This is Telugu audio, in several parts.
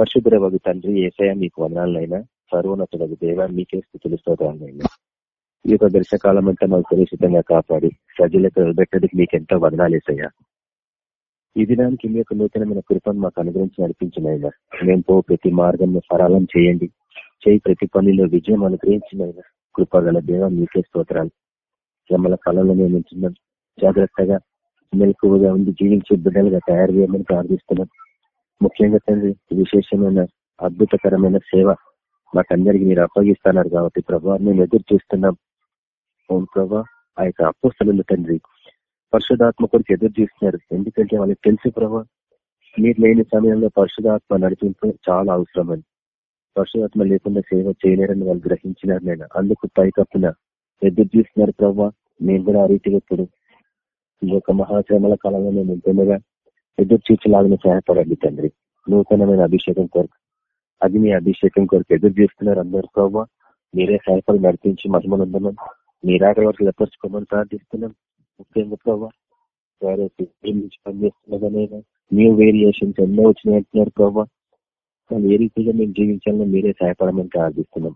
పరిశుద్ధ తండ్రి ఏసయ మీకు వందనాలైనా సర్వోన్నతుడు దేవ మీకే స్థితులు స్తోత్రాలైనా ఈ యొక్క దర్శకాలం అంతా మాకు సురక్షితంగా కాపాడి సజ్జలకు పెట్టడానికి మీకు ఎంతో వదనాలు వేసయ్యా ఈ దినానికి మీ యొక్క నూతనమైన కృపను మాకు అనుగ్రహించి నడిపించినైనా. మేము పో ప్రతి మార్గం సరళం చేయండి. చేయి ప్రతి పనిలో విజయం అనుగ్రహించినైనా. కృపగల దేవ మీకే స్తోత్రాలు. శ్రమల కాలంలో మేము ఉంటున్నాం. జాగ్రత్తగా మెలకువగా ఉండి జీవించే బిడ్డలుగా తయారు చేయమని ప్రార్థిస్తున్నాం. ముఖ్యంగా తండ్రి విశేషమైన అద్భుతకరమైన సేవ మాకందరికి మీరు అప్పగిస్తున్నారు కాబట్టి ప్రభా మేము ఎదురు చూస్తున్నాం. అవును ప్రభా ఆ యొక్క అప్పస్తులు తండ్రి పరిశుధాత్మ కొరకు ఎదురు చూస్తున్నారు. ఎందుకంటే వాళ్ళకి తెలుసు ప్రభా మీరు లేని సమయంలో పరిశుధాత్మ నడిపింపు చాలా అవసరం అని పరిశుధాత్మ లేకుండా సేవ చేయలేరని వాళ్ళు గ్రహించినారు నేను. అందుకు పైకప్పున ఎదురు చూస్తున్నారు ప్రభా మేము కూడా ఆ రీతిగా ఇప్పుడు ఈ యొక్క మహాశ్రమల కాలంలో మేము ఉంటుండగా ఎదురు చూచేలాగానే సహాయపడండి తండ్రి. నూతనమైన అభిషేకం కొరకు అది మీ అభిషేకం కొరకు ఎదురు చేస్తున్నారు అందరు ప్రభావ మీరే సహాయపడి నడిపించి మహిమనుందమని మీరాట వరకు లెప్పర్చుకోమని ప్రార్థిస్తున్నాం. ముఖ్యంగా ప్రభావ పనిచేస్తున్నదనేగా న్యూ వేరియేషన్స్ ఎన్నో వచ్చినాయి అంటున్నారు ప్రభావ కానీ ఏ రీతిగా మేము జీవించాలని మీరే సహాయపడమని ప్రార్థిస్తున్నాం.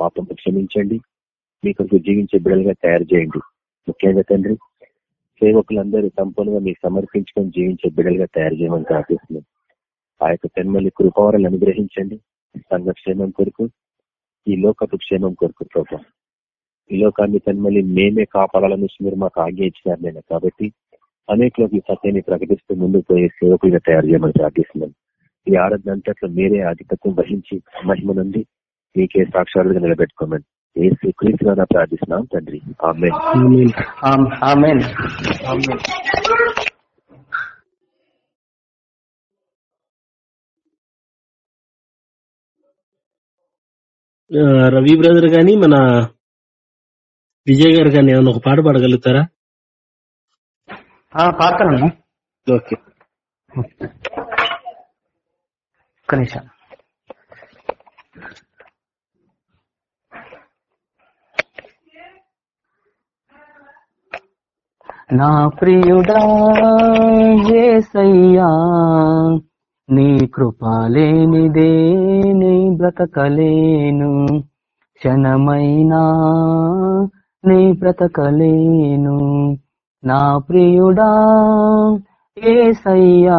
పాపం క్షమించండి. మీ కొరకు జీవించే బిడ్డలుగా తయారు చేయండి. ముఖ్యంగా తండ్రి సేవకులందరూ సంపూర్ణంగా మీకు సమర్పించుకొని జీవించే బిడ్డలుగా తయారు చేయమని ప్రార్థిస్తున్నాం. ఆ యొక్క తెన్మల్లి కృపవరాలు అనుగ్రహించండి. సంఘ క్షేమం కొరకు ఈ లోకపు క్షేమం కొరకు ప్రభావ ఈ లోకాన్ని తన్మల్లి మేమే కాపాడాలని మీరు మాకు ఆజ్ఞ ఇచ్చినారు నేను కాబట్టి అనేకలోకి సత్యాన్ని ప్రకటిస్తూ ముందుకు పోయే సేవకులుగా తయారు చేయమని ప్రార్థిస్తున్నాం. ఈ ఆరాధన అంతట్లో మీరే ఆధిపత్యం వహించి మహిమ నుండి మీకే సాక్షాలుగా నిలబెట్టుకోమని ఏసు క్రీస్తుగా ప్రార్థిస్తున్నాం తండ్రి. ఆమె రవి బ్రదర్ గాని మన విజయ్ గారు కానీ ఏమైనా ఒక పాట పాడగలుగుతారా? పాడతానన్నా ఓకే. ఒక్క నిమిషం. నా ప్రియుడా ఏసయ్యా నీ కృపాలేనిదే నీ బ్రతకలేను. క్షణమైనా నీ బ్రతకలేను. నా ప్రియుడా ఏసయ్యా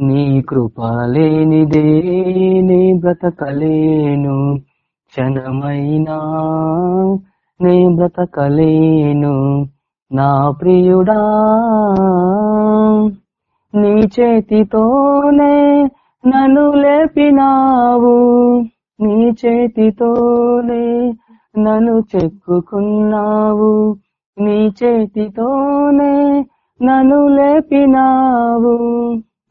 నీ కృపాలేనిదే నీ బ్రతకలేను. క్షణమైనా నీ బ్రతకలేను. నా ప్రియుడా నీ చేతితోనే నన్ను లేపినావు. నీ చేతితోనే నన్ను చెక్కుకున్నావు. నీ చేతితోనే నన్ను లేపినావు.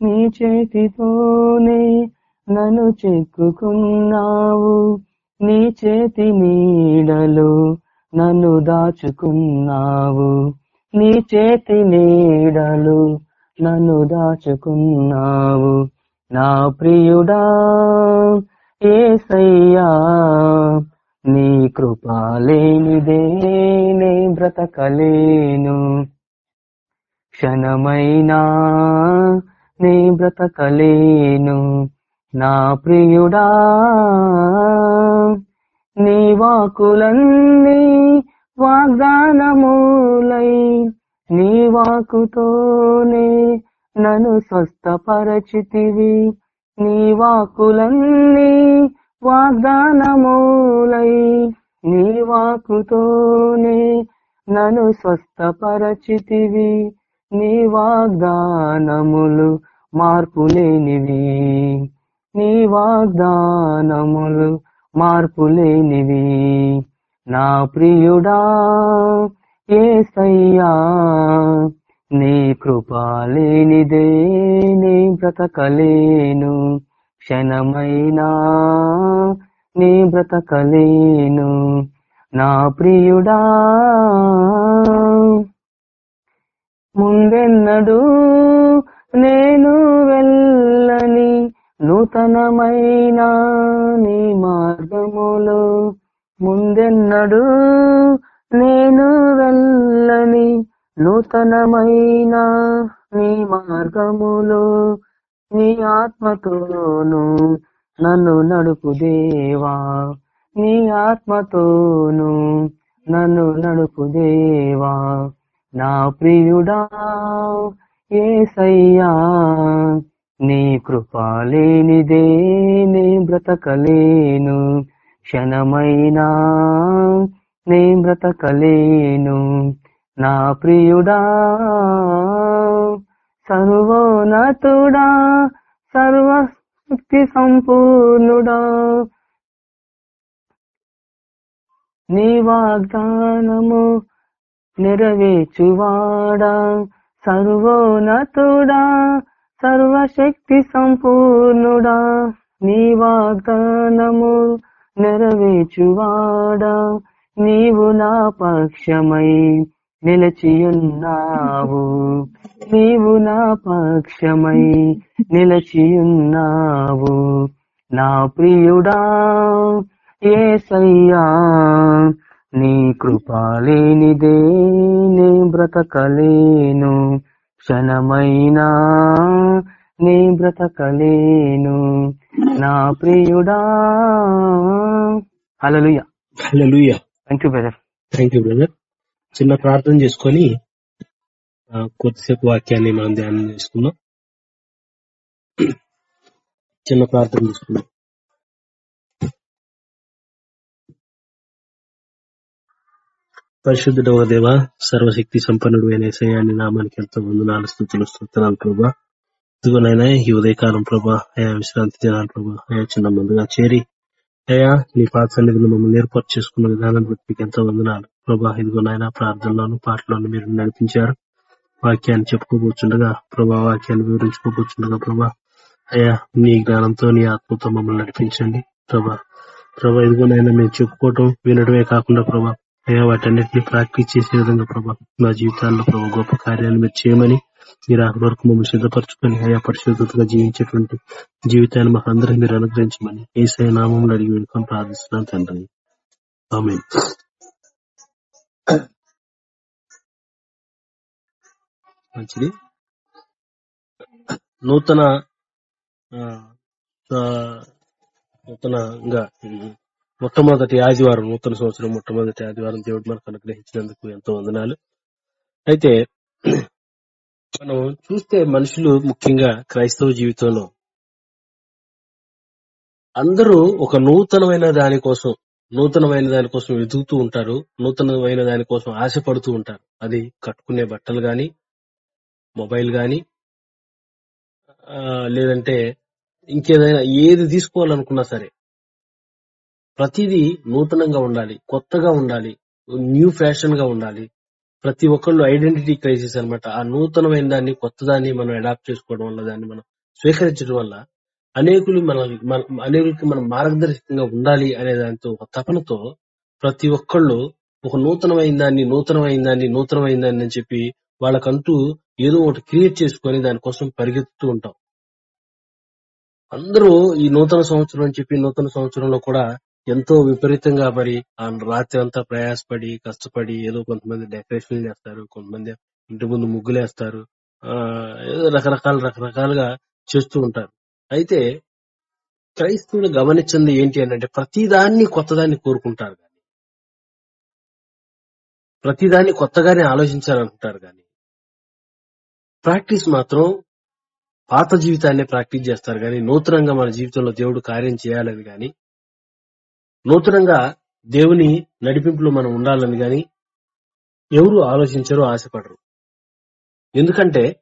నీ చేతితోనే నన్ను చెక్కుకున్నావు. నీ చేతి నీడలో నన్ను దాచుకున్నావు. నీ చేతి నీడలు నన్ను దాచుకున్నావు. నా ప్రియుడా ఏసయ్యా నీ కృపాలేనిదే నే బ్రతకలేను. క్షణమైనా నీ బ్రతకలేను. నా ప్రియుడా నీ వాకులన్నీ వాగ్దానములై నీ వాకుతోనే నన్ను స్వస్థపరచితివి. నీ వాకులన్నీ వాగ్దానములై నీ వాకుతోనే నన్ను స్వస్థపరచితివి. నీ వాగ్దానములు మార్పులేనివి. నీ వాగ్దానములు మార్పులేనివి. నా ప్రియుడా ఏసయ్యా నీ కృపాలేనిదే నీ బ్రతకలేను. క్షణమైనా నీ బ్రతకలేను. నా ప్రియుడా ముందెన్నడు నేను వెళ్ళ నూతనమైన నీ మార్గములో ముందెన్నడు నేను వెళ్ళని నూతనమైన నీ మార్గములో నీ ఆత్మతోను నన్ను నడుపు దేవా. నీ ఆత్మతోను నన్ను నడుపు దేవా. నా ప్రియుడా ఏసయ్యా నీ కృపాలేనిదే నే బ్రతకలేను. క్షణమైనా నే బ్రతకలేను. నా ప్రియుడా సర్వోన్నతుడా సర్వశక్తి సంపూర్ణుడా. నీ వాగ్దానము నెరవేర్చువాడా సర్వోన్నతుడా సర్వశక్తి సంపూర్ణుడా నీ వాగ్దానము నెరవేర్చువాడా. నీవు నా పక్షమై నిలచియున్నావు. నీవు నా పక్షమై నిలచియున్నావు. నా ప్రియుడా ఏసయ్యా నీ కృపాలేనిదే నే బ్రతకలేను. క్షణమైనా నే బ్రతకలేను నా ప్రియుడా. Hallelujah. Hallelujah. Thank you brother thank you brother చిన్న ప్రార్థన చేసుకొని కొద్దిసేపు వాక్యాన్ని మనం ధ్యానం చేసుకుందాం. చిన్న ప్రార్థన చేసుకుందాం. పరిశుద్ధుడు దేవ? సర్వశక్తి సంపన్నుడు అయిన ఏసయ్యాన్ని నామానికి ఎంతో వందనాలు స్థుతులు స్తోత్రాలు ప్రభా. ఇదిగోనైనా ఈ ఉదయకాలం ప్రభా అయా విశ్రాంతి దినాలు ప్రభా అయా చిన్న ముందుగా చేరి అయా నీ పాత సన్నిధిని మమ్మల్ని ఏర్పాటు చేసుకున్న విధానాన్ని బట్టి మీకు ఎంతో వందనాలు ప్రభా. ఇదిగో ప్రార్థనలోను పాటలోను మీరు నడిపించారు. వాక్యాన్ని చెప్పుకోబోతుండగా ప్రభా వాక్యాన్ని వివరించుకోబోతుండగా ప్రభా అయ్యా నీ జ్ఞానంతో నీ ఆత్మతో మమ్మల్ని నడిపించండి ప్రభా. ప్రభా ఇదిగోనైనా మేము చెప్పుకోవటం వినడమే కాకుండా ప్రభా అయ్యా వాటన్నిటిని ప్రాక్టీస్ చేసే విధంగా ప్రభా మా జీవితాల్లో ప్రభా గొప్ప కార్యాలు మీరు చేయమని మీరు ఆ వరకు మమ్మల్ని సిద్ధపరచుకొని అయా పరిశుద్ధతగా జీవించేటువంటి జీవితాన్ని మాకు అందరికీ మీరు అనుగ్రహించమని ఏసఐ నామంలో అడిగి వేడుకొని ప్రార్థిస్తున్నాను తండ్రి. ఆమె మంచిది. నూతన ఆ, నూతనంగా మొట్టమొదటి ఆదివారం నూతన సంవత్సరం మొట్టమొదటి ఆదివారం దేవుడు మనకు అనుగ్రహించినందుకు ఎంతో వందనాలు. అయితే మనం చూస్తే మనుషులు ముఖ్యంగా క్రైస్తవ జీవితంలో అందరూ ఒక నూతనమైన దాని కోసం నూతనమైన దాని కోసం వెతుకుతూ ఉంటారు నూతనమైన దాని కోసం ఆశపడుతూ ఉంటారు. అది కట్టుకునే బట్టలు గాని మొబైల్ గాని లేదంటే ఇంకేదైనా ఏది తీసుకోవాలనుకున్నా సరే ప్రతిదీ నూతనంగా ఉండాలి కొత్తగా ఉండాలి న్యూ ఫ్యాషన్గా ఉండాలి. ప్రతి ఒక్కళ్ళు ఐడెంటిటీ క్రైసిస్ అన్నమాట. ఆ నూతనమైన దాన్ని కొత్త దాన్ని మనం అడాప్ట్ చేసుకోవడం వల్ల దాన్ని మనం స్వీకరించడం వల్ల అనేకులు మన అనేకులకి మనం మార్గదర్శకంగా ఉండాలి అనే దానితో ఒక తపనతో ప్రతి ఒక్కళ్ళు ఒక నూతనమైన దాన్ని నూతనమైన దాన్ని నూతనమైన దాన్ని అని చెప్పి వాళ్ళకంటూ ఏదో ఒకటి క్రియేట్ చేసుకొని దానికోసం పరిగెత్తుతూ ఉంటాం. అందరూ ఈ నూతన సంవత్సరం అని చెప్పి నూతన సంవత్సరంలో కూడా ఎంతో విపరీతంగా మరి ఆ రాత్రి అంతా ప్రయాసపడి కష్టపడి ఏదో కొంతమంది డెకరేషన్లు చేస్తారు కొంతమంది ఇంటి ముందు ముగ్గులేస్తారు. ఏదో రకరకాల రకరకాలుగా చేస్తూ ఉంటారు. అయితే క్రైస్తవులు గమనించింది ఏంటి అని అంటే ప్రతిదాన్ని కొత్తదాన్ని కోరుకుంటారు కానీ. ప్రతిదాన్ని కొత్తగానే ఆలోచించాలనుకుంటారు కానీ. ప్రాక్టీస్ మాత్రం పాత జీవితాన్ని ప్రాక్టీస్ చేస్తారు కానీ నూతనంగా మన జీవితంలో దేవుడు కార్యం చేయాలని గాని నూతనంగా దేవుని నడిపింపులో మనం ఉండాలని గాని ఎవరు ఆలోచించరు ఆశపడరు. ఎందుకంటే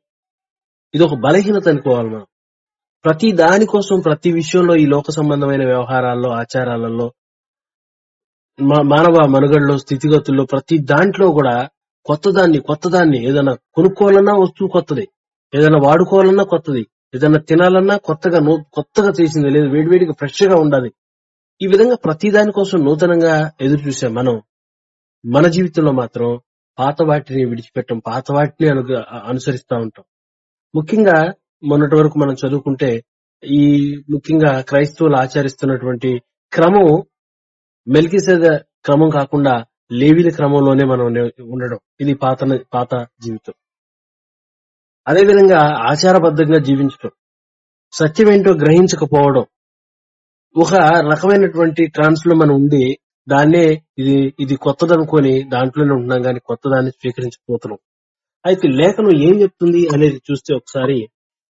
ఇది ఒక బలహీనత అనుకోవాలి మనం. ప్రతి దానికోసం ప్రతి విషయంలో ఈ లోక సంబంధమైన వ్యవహారాల్లో ఆచారాలలో మా- మానవ మనుగడలో స్థితిగతుల్లో ప్రతి దాంట్లో కూడా కొత్తదాన్ని కొత్తదాన్ని ఏదైనా కొనుక్కోవాలన్నా వస్తువు కొత్తది. ఏదైనా వాడుకోవాలన్నా కొత్తది. ఏదైనా తినాలన్నా కొత్తగా కొత్తగా చేసింది లేదు వేడివేడిగా ఫ్రెష్గా ఉండాలి. ఈ విధంగా ప్రతి దాని కోసం నూతనంగా ఎదురు చూసే మనం మన జీవితంలో మాత్రం పాత వాటిని విడిచిపెట్టం పాత వాటిని అను అనుసరిస్తా ఉంటాం. ముఖ్యంగా మొన్నటి వరకు మనం చదువుకుంటే ఈ ముఖ్యంగా క్రైస్తవులు ఆచరిస్తున్నటువంటి క్రమం మెల్కిసేద క్రమం కాకుండా లేవిల క్రమంలోనే మనం ఉండడం. ఇది పాత పాత జీవితం. అదేవిధంగా ఆచారబద్ధంగా జీవించడం సత్యం ఏంటో గ్రహించకపోవడం. ఒక రకమైనటువంటి ట్రాన్స్లో మనం ఉంది దాన్నే ఇది ఇది కొత్తదనుకొని దాంట్లోనే ఉంటున్నాం కానీ కొత్త దాన్ని స్వీకరించకపోతున్నాం. అయితే లేఖనం ఏం చెప్తుంది అనేది చూస్తే ఒకసారి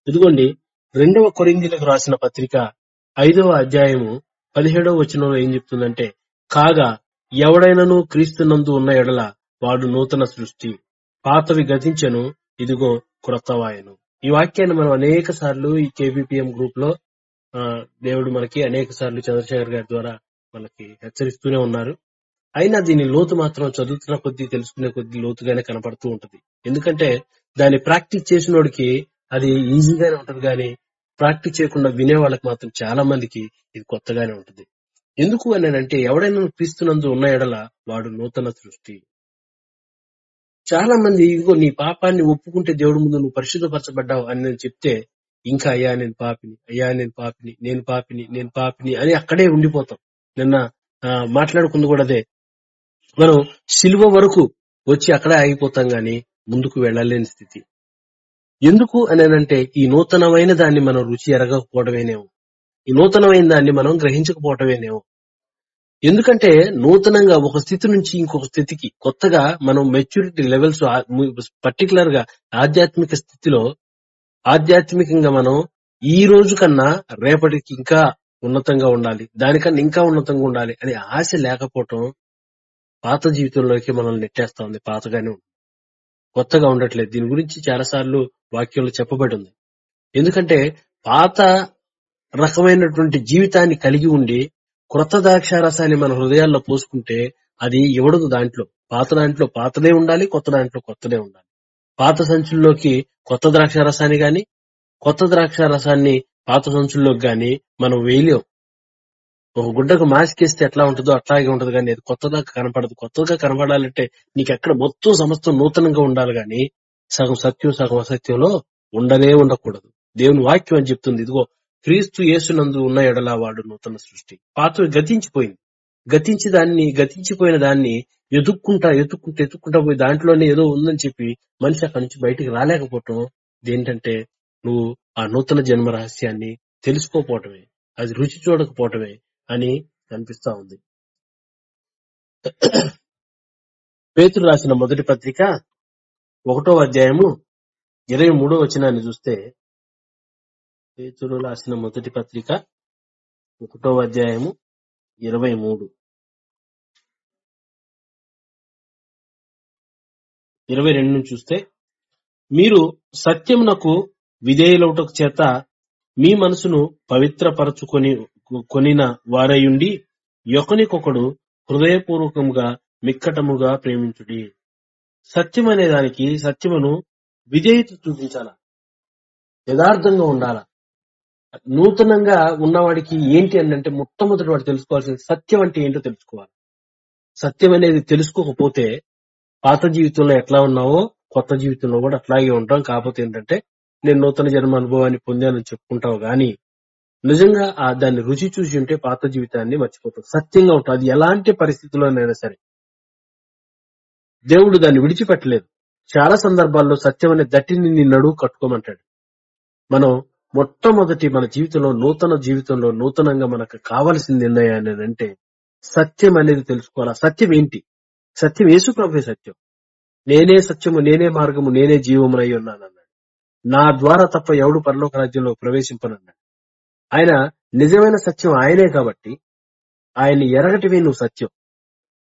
ఇదిగోండి రెండవ కొరిందీలకు రాసిన పత్రిక ఐదవ అధ్యాయము పదిహేడవ వచనంలో ఏం చెప్తుందంటే కాగా ఎవడైనను క్రీస్తునందు ఉన్న ఎడల వాడు నూతన సృష్టి పాతవి గతించెను ఇదిగో క్రొత్తవాయను. ఈ వాక్యాన్ని మనం అనేక సార్లు ఈ కేబిపిఎం గ్రూప్లో దేవుడు మనకి అనేక సార్లు చంద్రశేఖర్ గారి ద్వారా మనకి హెచ్చరిస్తూనే ఉన్నారు. అయినా దీని లోతు మాత్రం చదువుతున్న కొద్దీ తెలుసుకునే కొద్దీ లోతుగానే కనపడుతూ ఉంటది. ఎందుకంటే దాన్ని ప్రాక్టీస్ చేసినోడికి అది ఈజీగానే ఉంటది కానీ ప్రాక్టీస్ చేయకుండా వినే వాళ్ళకి మాత్రం చాలా మందికి ఇది కొత్తగానే ఉంటది. ఎందుకు అని అంటే ఎవడైనా క్రీస్తునందు ఉన్న ఎడల వాడు నూతన సృష్టి. చాలా మంది ఇదిగో నీ పాపాన్ని ఒప్పుకుంటే దేవుడి ముందు నువ్వు పరిశుద్ధపరచబడ్డావు అని నేను చెప్తే ఇంకా అయ్యా నేను పాపిని అయ్యా నేను పాపిని నేను పాపిని నేను పాపిని అని అక్కడే ఉండిపోతాం. నిన్న ఆ, మాట్లాడుకుంది కూడా అదే. మనం సిలువ వరకు వచ్చి అక్కడే ఆగిపోతాం గాని ముందుకు వెళ్ళలేని స్థితి. ఎందుకు అని ఈ నూతనమైన దాన్ని మనం రుచి ఎరగకపోవడమేనేమో. ఈ నూతనమైన దాన్ని మనం గ్రహించకపోవటమేనేమో ఎందుకంటే నూతనంగా ఒక స్థితి నుంచి ఇంకొక స్థితికి కొత్తగా మనం మెచ్యూరిటీ లెవెల్స్ పర్టికులర్గా ఆధ్యాత్మిక స్థితిలో ఆధ్యాత్మికంగా మనం ఈ రోజు కన్నా రేపటికి ఇంకా ఉన్నతంగా ఉండాలి దానికన్నా ఇంకా ఉన్నతంగా ఉండాలి అనే ఆశ లేకపోవటం పాత జీవితంలోకి మనల్ని నెట్టేస్తా ఉంది పాతగానే ఉంది. కొత్తగా ఉండట్లేదు. దీని గురించి చాలాసార్లు వాక్యంలో చెప్పబడి ఉంది. ఎందుకంటే పాత రకమైనటువంటి జీవితాన్ని కలిగి ఉండి క్రొత్త ద్రాక్షారసాన్ని మన హృదయాల్లో పోసుకుంటే అది ఇవ్వడదు దాంట్లో. పాత దాంట్లో పాతదే ఉండాలి కొత్త దాంట్లో కొత్తదే ఉండాలి. పాత సంచుల్లోకి కొత్త ద్రాక్ష రసాన్ని గాని కొత్త ద్రాక్ష రసాన్ని పాత సంచుల్లోకి గాని మనం వేయలేం. ఒక గుడ్డకు మాస్కేస్తే ఎట్లా ఉంటుందో అట్లాగే ఉంటది కానీ అది కొత్తగా కనపడదు. కొత్తగా కనపడాలంటే నీకు ఎక్కడ మొత్తం సమస్తం నూతనంగా ఉండాలి గాని సగం సత్యం సగం అసత్యంలో ఉండనే ఉండకూడదు. దేవుని వాక్యం అని చెప్తుంది. ఇదిగో క్రీస్తు యేసునందు ఉన్న ఎడలా వాడు నూతన సృష్టి. పాత గతించిపోయింది. గతించి దాన్ని గతించిపోయిన దాన్ని ఎదుక్కుంటా ఎదుక్కుంటా ఎదుక్కుంటా పోయి దాంట్లోనే ఏదో ఉందని చెప్పి మనిషి అక్కడి నుంచి బయటికి రాలేకపోవటం ఏంటంటే నువ్వు ఆ నూతన జన్మ రహస్యాన్ని తెలుసుకోపోవటమే అది రుచి చూడకపోవటమే అని కనిపిస్తా ఉంది. పేతురు రాసిన మొదటి పత్రిక ఒకటో అధ్యాయము ఇరవై మూడో వచనాన్ని చూస్తే పేతురు రాసిన మొదటి పత్రిక ఒకటో అధ్యాయము ఇరవై మూడు. ఇరవై రెండు నుంచి చూస్తే మీరు సత్యమునకు విధేయులవుటకు చేత మీ మనసును పవిత్రపరచుకొని కొనిన వారయుండి ఒకనికొకడు హృదయపూర్వకముగా మిక్కటముగా ప్రేమించుడి. సత్యం అనే దానికి సత్యమును విధేయత చూపించాల. యథార్థంగా ఉండాల. నూతనంగా ఉన్నవాడికి ఏంటి అని అంటే మొట్టమొదటి వాడు తెలుసుకోవాల్సింది సత్యం అంటే ఏంటో తెలుసుకోవాలి. సత్యం అనేది తెలుసుకోకపోతే పాత జీవితంలో ఎట్లా ఉన్నావో కొత్త జీవితంలో కూడా అట్లాగే ఉంటాం. కాకపోతే ఏంటంటే నేను నూతన జన్మ అనుభవాన్ని పొందానని చెప్పుకుంటావు గాని నిజంగా ఆ దాన్ని రుచి చూసి ఉంటే పాత జీవితాన్ని మర్చిపోతావు. సత్యంగా ఉంటావు. అది ఎలాంటి పరిస్థితుల్లోనైనా సరే. దేవుడు దాన్ని విడిచిపెట్టలేదు. చాలా సందర్భాల్లో సత్యం అనే దట్టిని నీ నడువు కట్టుకోమంటాడు. మనం మొట్టమొదటి మన జీవితంలో నూతన జీవితంలో నూతనంగా మనకు కావాల్సింది ఏంటంటే అంటే సత్యం అనేది తెలుసుకోవాలి. సత్యం ఏంటి? సత్యం యేసు ప్రభే సత్యం. నేనే సత్యము నేనే మార్గము నేనే జీవమునై ఉన్నాను అన్నాడు. నా ద్వారా తప్ప ఎవడు పరలోక రాజ్యంలో ప్రవేశింపనన్నాడు. ఆయన నిజమైన సత్యం ఆయనే కాబట్టి ఆయన్ని ఎరగటమే నువ్వు సత్యం.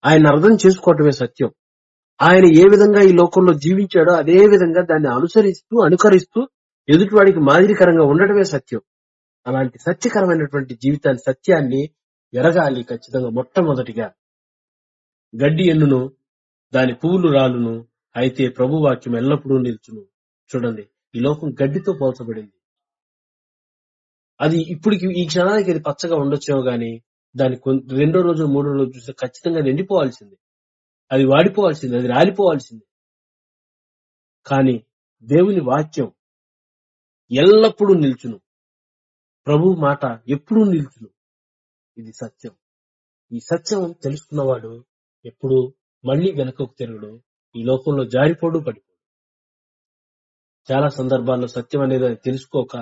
ఆయన అర్థం చేసుకోవటమే సత్యం. ఆయన ఏ విధంగా ఈ లోకంలో జీవించాడో అదే విధంగా దాన్ని అనుసరిస్తూ అనుకరిస్తూ ఎదుటివాడికి మాదిరికరంగా ఉండటమే సత్యం. అలాంటి సత్యకరమైనటువంటి జీవితాన్ని సత్యాన్ని ఎరగాలి ఖచ్చితంగా మొట్టమొదటిగా. గడ్డి ఎన్నును దాని పువ్వులు రాలును అయితే ప్రభు వాక్యం ఎల్లప్పుడూ నిల్చును. చూడండి ఈ లోకం గడ్డితో పోల్చబడింది. అది ఇప్పటికి ఈ క్షణానికి అది పచ్చగా ఉండొచ్చేమో గాని దాని రెండో రోజు మూడో రోజు చూస్తే ఖచ్చితంగా నిండిపోవాల్సింది అది వాడిపోవాల్సింది అది రాలిపోవాల్సింది. కానీ దేవుని వాక్యం ఎల్లప్పుడూ నిల్చును. ప్రభు మాట ఎప్పుడూ నిల్చును. ఇది సత్యం. ఈ సత్యం తెలుసుకున్నవాడు ఎప్పుడు మళ్ళీ వెనకకు తిరగడు. ఈ లోకంలో జారిపోడు పడిపోడు. చాలా సందర్భాల్లో సత్యం అనేది తెలుసుకోక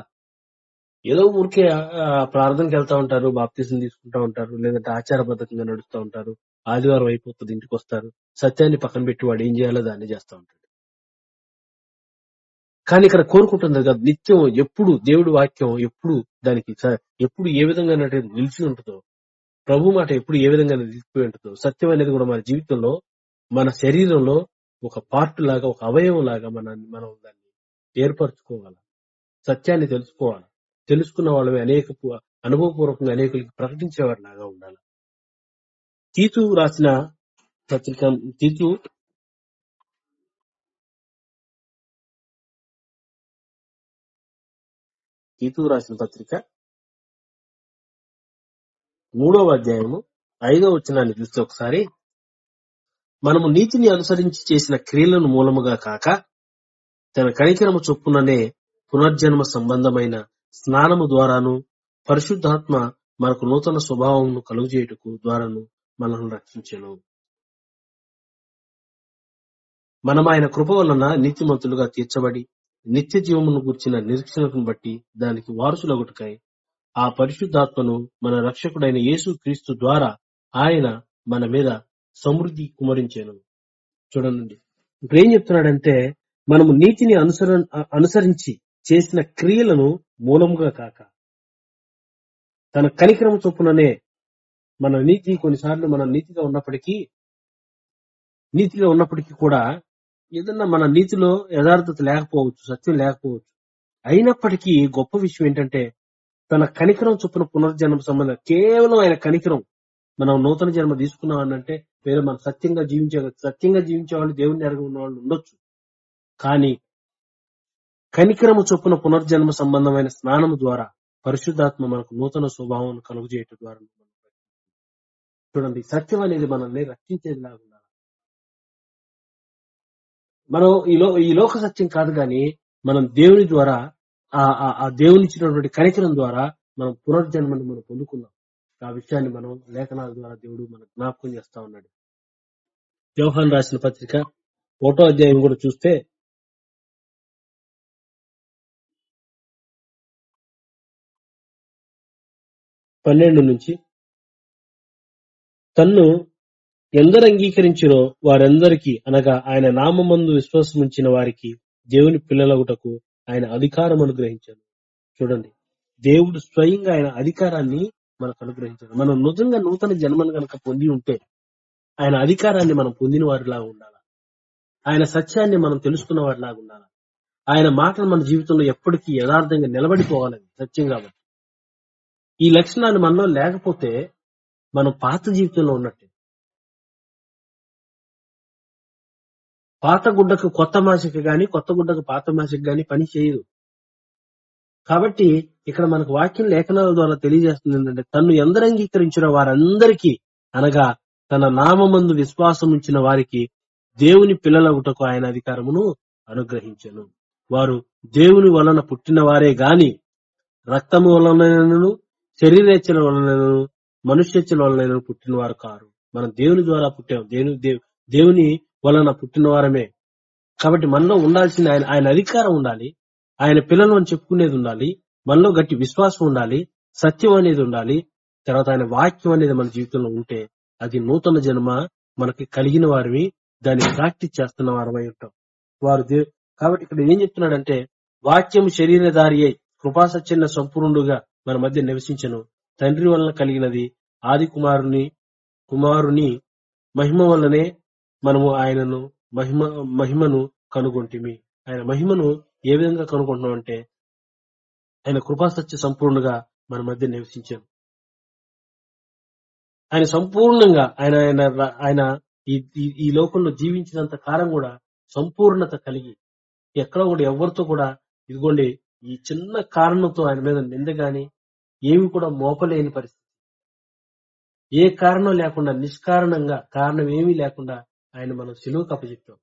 ఏదో ఊరికే ప్రార్థనకి వెళ్తా ఉంటారు బాప్తీసం తీసుకుంటా ఉంటారు లేదంటే ఆచారబద్ధంగా నడుస్తూ ఉంటారు ఆదివారం అయిపోతుంది ఇంటికి వస్తారు. సత్యాన్ని పక్కన పెట్టి వాడు ఏం చేయాలో దాన్ని చేస్తూ ఉంటాడు. కానీ ఇక్కడ కోరుకుంటుంది కదా నిత్యం ఎప్పుడు దేవుడి వాక్యం ఎప్పుడు దానికి ఎప్పుడు ఏ విధంగా నిలిచి ఉంటుందో. ప్రభు మాట ఎప్పుడు ఏ విధంగా నిలిచిపోయి ఉంటుందో సత్యం అనేది కూడా మన జీవితంలో మన శరీరంలో ఒక పార్ట్ లాగా ఒక అవయవం లాగా మన మనం దాన్ని ఏర్పరచుకోవాలి. సత్యాన్ని తెలుసుకోవాలి. తెలుసుకున్న వాళ్ళమే అనేక అనుభవపూర్వకంగా అనేకులకి ప్రకటించేవారి లాగా ఉండాలి. తీతు రాసిన పత్రిక తీతు తీతు రాసిన పత్రిక మూడవ అధ్యాయము ఐదవ వచనాన్ని చూస్తే ఒకసారి మనము నీతిని అనుసరించి చేసిన క్రియలను మూలముగా కాక తన కనికరము చొప్పుననే పునర్జన్మ సంబంధమైన స్నానము ద్వారాను పరిశుద్ధాత్మ మనకు నూతన స్వభావమును కలుగజేయుటకు ద్వారాను మనల్ని రక్షించను. మనం ఆయన కృప వలన నీతిమంతులుగా తీర్చబడి నిత్య జీవమును గుర్చిన నిరీక్షణను బట్టి దానికి వారసులగుటకై ఆ పరిశుద్ధాత్మను మన రక్షకుడైన యేసు క్రీస్తు ద్వారా ఆయన మన మీద సమృద్ధి కుమరించాను. చూడండి. ఇప్పుడు ఏం చెప్తున్నాడంటే మనము నీతిని అనుసర అనుసరించి చేసిన క్రియలను మూలముగా కాక తన కనికరం చొప్పుననే మన నీతి కొన్నిసార్లు మన నీతిగా ఉన్నప్పటికీ నీతిగా ఉన్నప్పటికీ కూడా ఏదన్నా మన నీతిలో యథార్థత లేకపోవచ్చు సత్యం లేకపోవచ్చు. అయినప్పటికీ గొప్ప విషయం ఏంటంటే తన కనికరం చొప్పున పునర్జన్మ సంబంధం కేవలం ఆయన కనికరం మనం నూతన జన్మ తీసుకున్నాం అంటే వేరే మనం సత్యంగా జీవించే సత్యంగా జీవించే వాళ్ళు దేవుని ఎరగ ఉన్న వాళ్ళు ఉండొచ్చు. కానీ కనికరము చొప్పున పునర్జన్మ సంబంధమైన స్నానము ద్వారా పరిశుద్ధాత్మ మనకు నూతన స్వభావం కలుగజేయటం ద్వారా చూడండి సత్యం అనేది మనల్ని రక్షించేదిలాగా ఉండాలి. మనం ఈ లో ఈ లోక సత్యం కాదు కానీ మనం దేవుని ద్వారా ఆ ఆ- దేవుని ఇచ్చినటువంటి కనికరం ద్వారా మనం పునర్జన్మని మనం పొందుకున్నాం ఆ విషయాన్ని మనం లేఖనాల ద్వారా దేవుడు మనకు జ్ఞాపకం చేస్తా ఉన్నాడు. యోహాన్ రాసిన పత్రిక ఒకటో అధ్యాయం కూడా చూస్తే పన్నెండు నుంచి తన్ను ఎందరు అంగీకరించినో వారందరికీ అనగా ఆయన నామందు విశ్వాసం ఉంచిన వారికి దేవుని పిల్లలగుటకు ఆయన అధికారం అనుగ్రహించాడు. చూడండి. దేవుడు స్వయంగా ఆయన అధికారాన్ని మనకు అనుగ్రహించాడు. మనం నిజంగా నూతన జన్మను కనుక పొంది ఉంటే ఆయన అధికారాన్ని మనం పొందిన వారిలాగా ఉండాలా? ఆయన సత్యాన్ని మనం తెలుసుకున్న వారిలాగా ఉండాలా? ఆయన మాటలు మన జీవితంలో ఎప్పటికీ యథార్థంగా నిలబడిపోవాలని సత్యం కాబట్టి. ఈ లక్షణాలు మనలో లేకపోతే మనం పాత జీవితంలో ఉన్నట్టే. పాత గుడ్డకు కొత్త మాసిక గాని కొత్త గుడ్డకు పాత మాసిక గాని పని చేయదు. కాబట్టి ఇక్కడ మనకు వాక్యం లేఖనాల ద్వారా తెలియజేస్తుంది ఏంటంటే తను ఎందరు అంగీకరించిన వారందరికీ అనగా తన నామందు విశ్వాసం ఉంచిన వారికి దేవుని పిల్లలగుటకు ఆయన అధికారమును అనుగ్రహించను. వారు దేవుని వలన పుట్టిన వారే గాని రక్తము వలనను శరీరేచ్చల వలనను మనుష్యచ్చల వలనను పుట్టిన వారు కారు. మనం దేవుని ద్వారా పుట్టాం. దేవుని దేవుని వలన పుట్టిన వారమే కాబట్టి మనలో ఉండాల్సిన ఆయన ఆయన అధికారం ఉండాలి. ఆయన పిల్లలు అని చెప్పుకునేది ఉండాలి. మనలో గట్టి విశ్వాసం ఉండాలి. సత్యం అనేది ఉండాలి. తర్వాత ఆయన వాక్యం అనేది మన జీవితంలో ఉంటే అది నూతన జన్మ మనకి కలిగిన వారిని దాన్ని ప్రాక్టీస్ చేస్తున్న వారమై ఉంటాం. వారు కాబట్టి ఇక్కడ ఏం చెప్తున్నాడంటే వాక్యం శరీరధారి అయి కృపాసత్యన్న సంపూర్ణుడుగా మన మధ్య నివసించను. తండ్రి వలన కలిగినది ఆది కుమారుని కుమారుని మహిమ వల్లనే మనము ఆయనను మహిమ మహిమను కనుగొంటిమి. ఆయన మహిమను ఏ విధంగా కనుగొంటున్నాం అంటే ఆయన కృపాసత్య సంపూర్ణంగా మన మధ్య నివసించారు ఆయన సంపూర్ణంగా ఆయన ఆయన ఆయన ఈ- ఈ లోకంలో జీవించినంత కాలం కూడా సంపూర్ణత కలిగి ఎక్కడ కూడా ఎవరితో కూడా ఇదిగోండి ఈ చిన్న కారణంతో ఆయన మీద నింద గాని ఏమి కూడా మోపలేని పరిస్థితి. ఏ కారణం లేకుండా నిష్కారణంగా కారణం ఏమీ లేకుండా ఆయన మనం సిలువకు అప్పచెప్పాం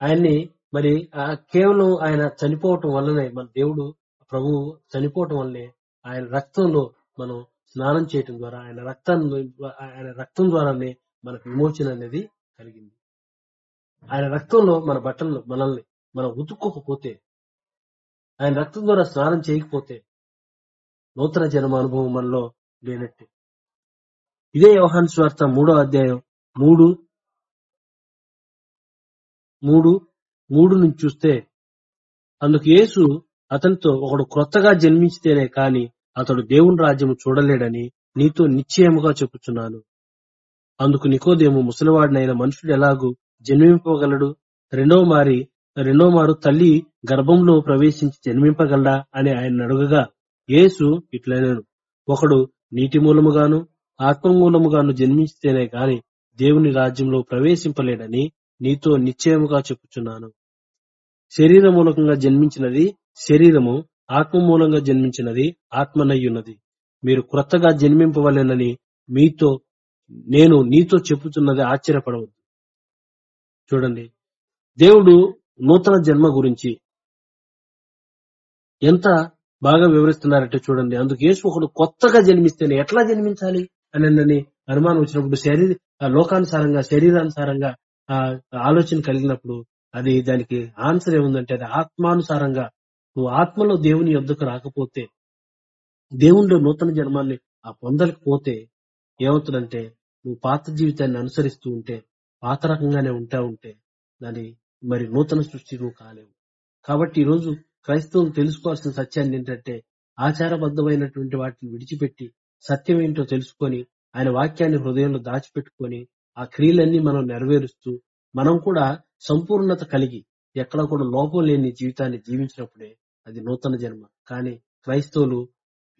ఆయన్ని మరి ఆ కేవలం ఆయన చనిపోవటం వల్లనే మన దేవుడు ప్రభు చనిపోవటం వల్లనే ఆయన రక్తంలో మనం స్నానం చేయటం ద్వారా ఆయన రక్తాన్ని ఆయన రక్తం ద్వారానే మనకు విమోచన అనేది కలిగింది. ఆయన రక్తంలో మన బట్టలను మనల్ని మనం ఉతుక్కోకపోతే ఆయన రక్తం ద్వారా స్నానం చేయకపోతే నూతన జన్మ అనుభవం మనలో లేనట్టే. ఇదే యోహాన్ స్వార్థ మూడో అధ్యాయం. మూడు మూడు మూడు నుంచి చూస్తే అందుకు యేసు అతనితో ఒకడు క్రొత్తగా జన్మించితేనే కాని అతడు దేవుని రాజ్యము చూడలేడని నీతో నిశ్చయముగా చెప్పుచున్నాను. అందుకు నికోదేము ముసలివాడినైన మనుషుడు ఎలాగూ జన్మింపగలడు? రెండో మారి రెండో మారు తల్లి గర్భంలో ప్రవేశించి జన్మింపగలడా అని ఆయన అడుగగా యేసు ఇట్లనేను. ఒకడు నీటి మూలముగాను ఆత్మ మూలముగాను జన్మించితేనే గాని దేవుని రాజ్యంలో ప్రవేశింపలేడని నీతో నిశ్చయముగా చెప్పుచున్నాను. శరీర మూలకంగా జన్మించినది శరీరము ఆత్మ మూలంగా జన్మించినది ఆత్మనయ్యున్నది. మీరు క్రొత్తగా జన్మింపవలెనని మీతో నేను నీతో చెప్పుతున్నది ఆశ్చర్యపడవద్దు. చూడండి. దేవుడు నూతన జన్మ గురించి ఎంత బాగా వివరిస్తున్నారంటే చూడండి. అందుకు యేసు ఒకడు కొత్తగా జన్మిస్తేనే ఎట్లా జన్మించాలి? అని అనుమానం వచ్చినప్పుడు శరీర లోకానుసారంగా శరీరానుసారంగా ఆ ఆలోచన కలిగినప్పుడు అది దానికి ఆన్సర్ ఏముందంటే అది ఆత్మానుసారంగా. నువ్వు ఆత్మలో దేవుని యొద్దకు రాకపోతే దేవుణ్ణి నూతన జన్మాన్ని ఆ పొందలేకపోతే ఏమవుతుందంటే నువ్వు పాత జీవితాన్ని అనుసరిస్తూ ఉంటే పాత రకంగానే ఉంటా ఉంటే దాని మరి నూతన సృష్టి నువ్వు కాలేవు. కాబట్టి ఈ రోజు క్రైస్తవులు తెలుసుకోవాల్సిన సత్యాన్ని ఏంటంటే ఆచారబద్ధమైనటువంటి వాటిని విడిచిపెట్టి సత్యం ఏంటో తెలుసుకొని ఆయన వాక్యాన్ని హృదయంలో దాచిపెట్టుకొని ఆ క్రియలన్నీ మనం నెరవేరుస్తూ మనం కూడా సంపూర్ణత కలిగి ఎక్కడ కూడా లోపం లేని జీవితాన్ని జీవించినప్పుడే అది నూతన జన్మ. కానీ క్రైస్తవులు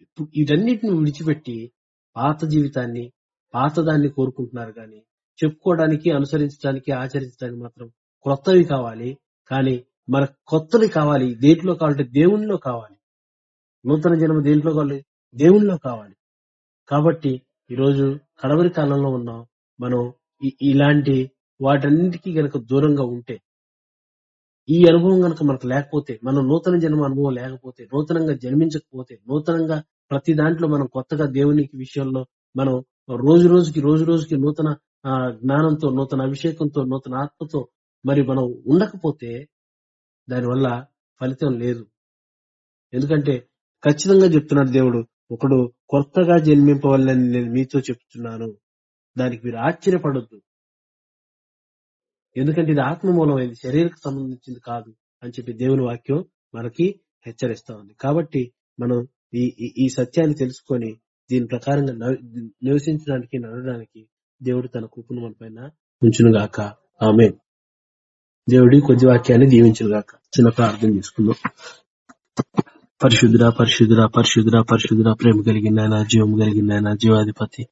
ఇప్పుడు వీటన్నిటిని విడిచిపెట్టి పాత జీవితాన్ని పాతదాన్ని కోరుకుంటున్నారు కానీ చెప్పుకోవడానికి అనుసరించడానికి ఆచరించడానికి మాత్రం క్రొత్తవి కావాలి. కానీ మన కొత్తవి కావాలి. దేంట్లో కావాలంటే దేవునిలో కావాలి. నూతన జన్మ దేంట్లో కావాలి? దేవునిలో కావాలి. కాబట్టి ఈరోజు కడవరి కాలంలో ఉన్నాం. మనం ఇలాంటి వాటన్నిటికీ గనక దూరంగా ఉంటే ఈ అనుభవం గనక మనకు లేకపోతే మనం నూతన జన్మ అనుభవం లేకపోతే నూతనంగా జన్మించకపోతే నూతనంగా ప్రతి దాంట్లో మనం కొత్తగా దేవునికి విషయంలో మనం రోజు రోజుకి రోజు రోజుకి నూతన ఆ, జ్ఞానంతో నూతన అభిషేకంతో నూతన ఆత్మతో మరి మనం ఉండకపోతే దానివల్ల ఫలితం లేదు. ఎందుకంటే ఖచ్చితంగా చెప్తున్నాడు దేవుడు ఒకడు కొత్తగా జన్మింపవాలని నేను మీతో చెప్తున్నాను. దానికి మీరు ఆశ్చర్యపడొద్దు. ఎందుకంటే ఇది ఆత్మ మూలమైంది శరీరకు సంబంధించింది కాదు అని చెప్పి దేవుని వాక్యం మనకి హెచ్చరిస్తా ఉంది. కాబట్టి మనం ఈ ఈ- సత్యాన్ని తెలుసుకొని దీని ప్రకారంగా నివసించడానికి నడవడానికి దేవుడు తన కూపును మన పైన ఉంచును గాక ఆమె దేవుడి కొద్ది వాక్యాన్ని దీవించునుగాక. చిన్న ప్రార్థన చేసుకుందాం. పరిశుద్ధుడ పరిశుద్ధుడ పరిశుద్ధుడ పరిశుద్ధుడ ప్రేమ కలిగిన ఆయన జీవం కలిగిన ఆయన జీవాధిపతి.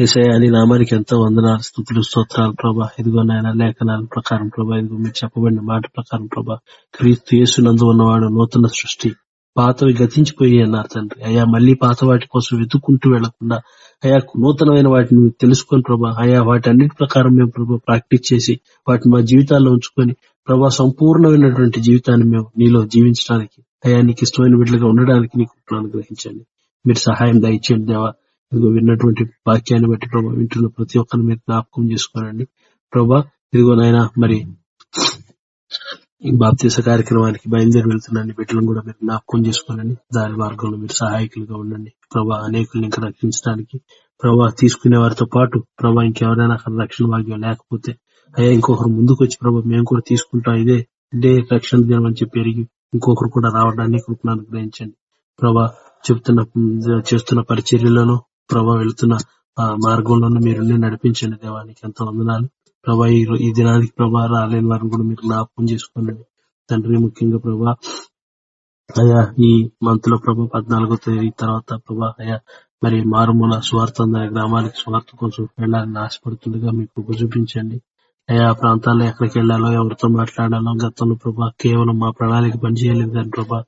ఏసయ్య అని నామానికి ఎంతో వందనాలు స్థుతులు స్తోత్రాలు ప్రభా. ఇదిగో నాయన లేఖనాల ప్రకారం ప్రభా ఇదిగో మీరు చెప్పబడిన మాట ప్రకారం ప్రభా క్రీస్తు యేసునందు ఉన్నవాడు నూతన సృష్టి. పాతవి గతించిపోయి అన్నారు తండ్రి. అయ్యా మళ్ళీ పాత వాటి కోసం వెతుక్కుంటూ వెళ్ళకుండా అయా నూతనమైన వాటిని తెలుసుకొని ప్రభా అయా వాటి అన్నిటి ప్రకారం మేము ప్రభా ప్రాక్టీస్ చేసి వాటిని మా జీవితాల్లో ఉంచుకొని ప్రభా సంపూర్ణమైనటువంటి జీవితాన్ని మేము నీలో జీవించడానికి అయ్యా నీకు ఇష్టమైన బిడ్డలుగా ఉండడానికి నీకు అనుగ్రహించండి. మీరు సహాయం దయచేయండి దేవా. ఇదిగో విన్నటువంటి వాక్యాన్ని బట్టి ప్రభా వింటున్న ప్రతి ఒక్కరిని మీరు జ్ఞాపకం చేసుకోనండి ప్రభా ఇదిగో నాయన మరి బాప్తీస కార్యక్రమానికి బయలుదేరి వెళ్తున్నాను. బిడ్డలను కూడా మీరు జ్ఞాపకం చేసుకోనండి దాని మార్గంలో మీరు సహాయకులుగా ఉండండి. ప్రభా అనేకుల్ని ఇంకా రక్షించడానికి ప్రభా తీసుకునే వారితో పాటు ప్రభా ఇంకెవరైనా అక్కడ రక్షణ భాగ్యం లేకపోతే అయ్యా ఇంకొకరు ముందుకు వచ్చి ప్రభా మేము కూడా తీసుకుంటాం. ఇదే ఇదే రక్షణ దినం అని చెప్పి పెరిగి ఇంకొకరు కూడా రావడానికి కృపను అనుగ్రహించండి. ప్రభా చెప్తున్న చేస్తున్న పరిచర్యలను ప్రభా వెళుతున్న మార్గంలోనూ మీరు నడిపించండి దేవానికి ఎంతో వందనాలు. ప్రభా ఈ దినానికి ప్రభా రాలేని వారిని కూడా మీరు జ్ఞాపకం చేసుకోండి. తండ్రి ముఖ్యంగా ప్రభా అయా ఈ మంత్లో ప్రభా పద్నాలుగో తేదీ తర్వాత ప్రభా అయా మరి మారుమూల స్వార్థ అనే గ్రామానికి స్వార్థ కోసం వెళ్ళాలని ఆశపడుతుండగా మీకు చూపించండి. అయ్యా ఆ ప్రాంతాల్లో ఎక్కడికి వెళ్ళాలో ఎవరితో మాట్లాడాలో గతంలో ప్రభా కేవలం మా ప్రణాళిక పనిచేయలేదు కానీ ప్రభా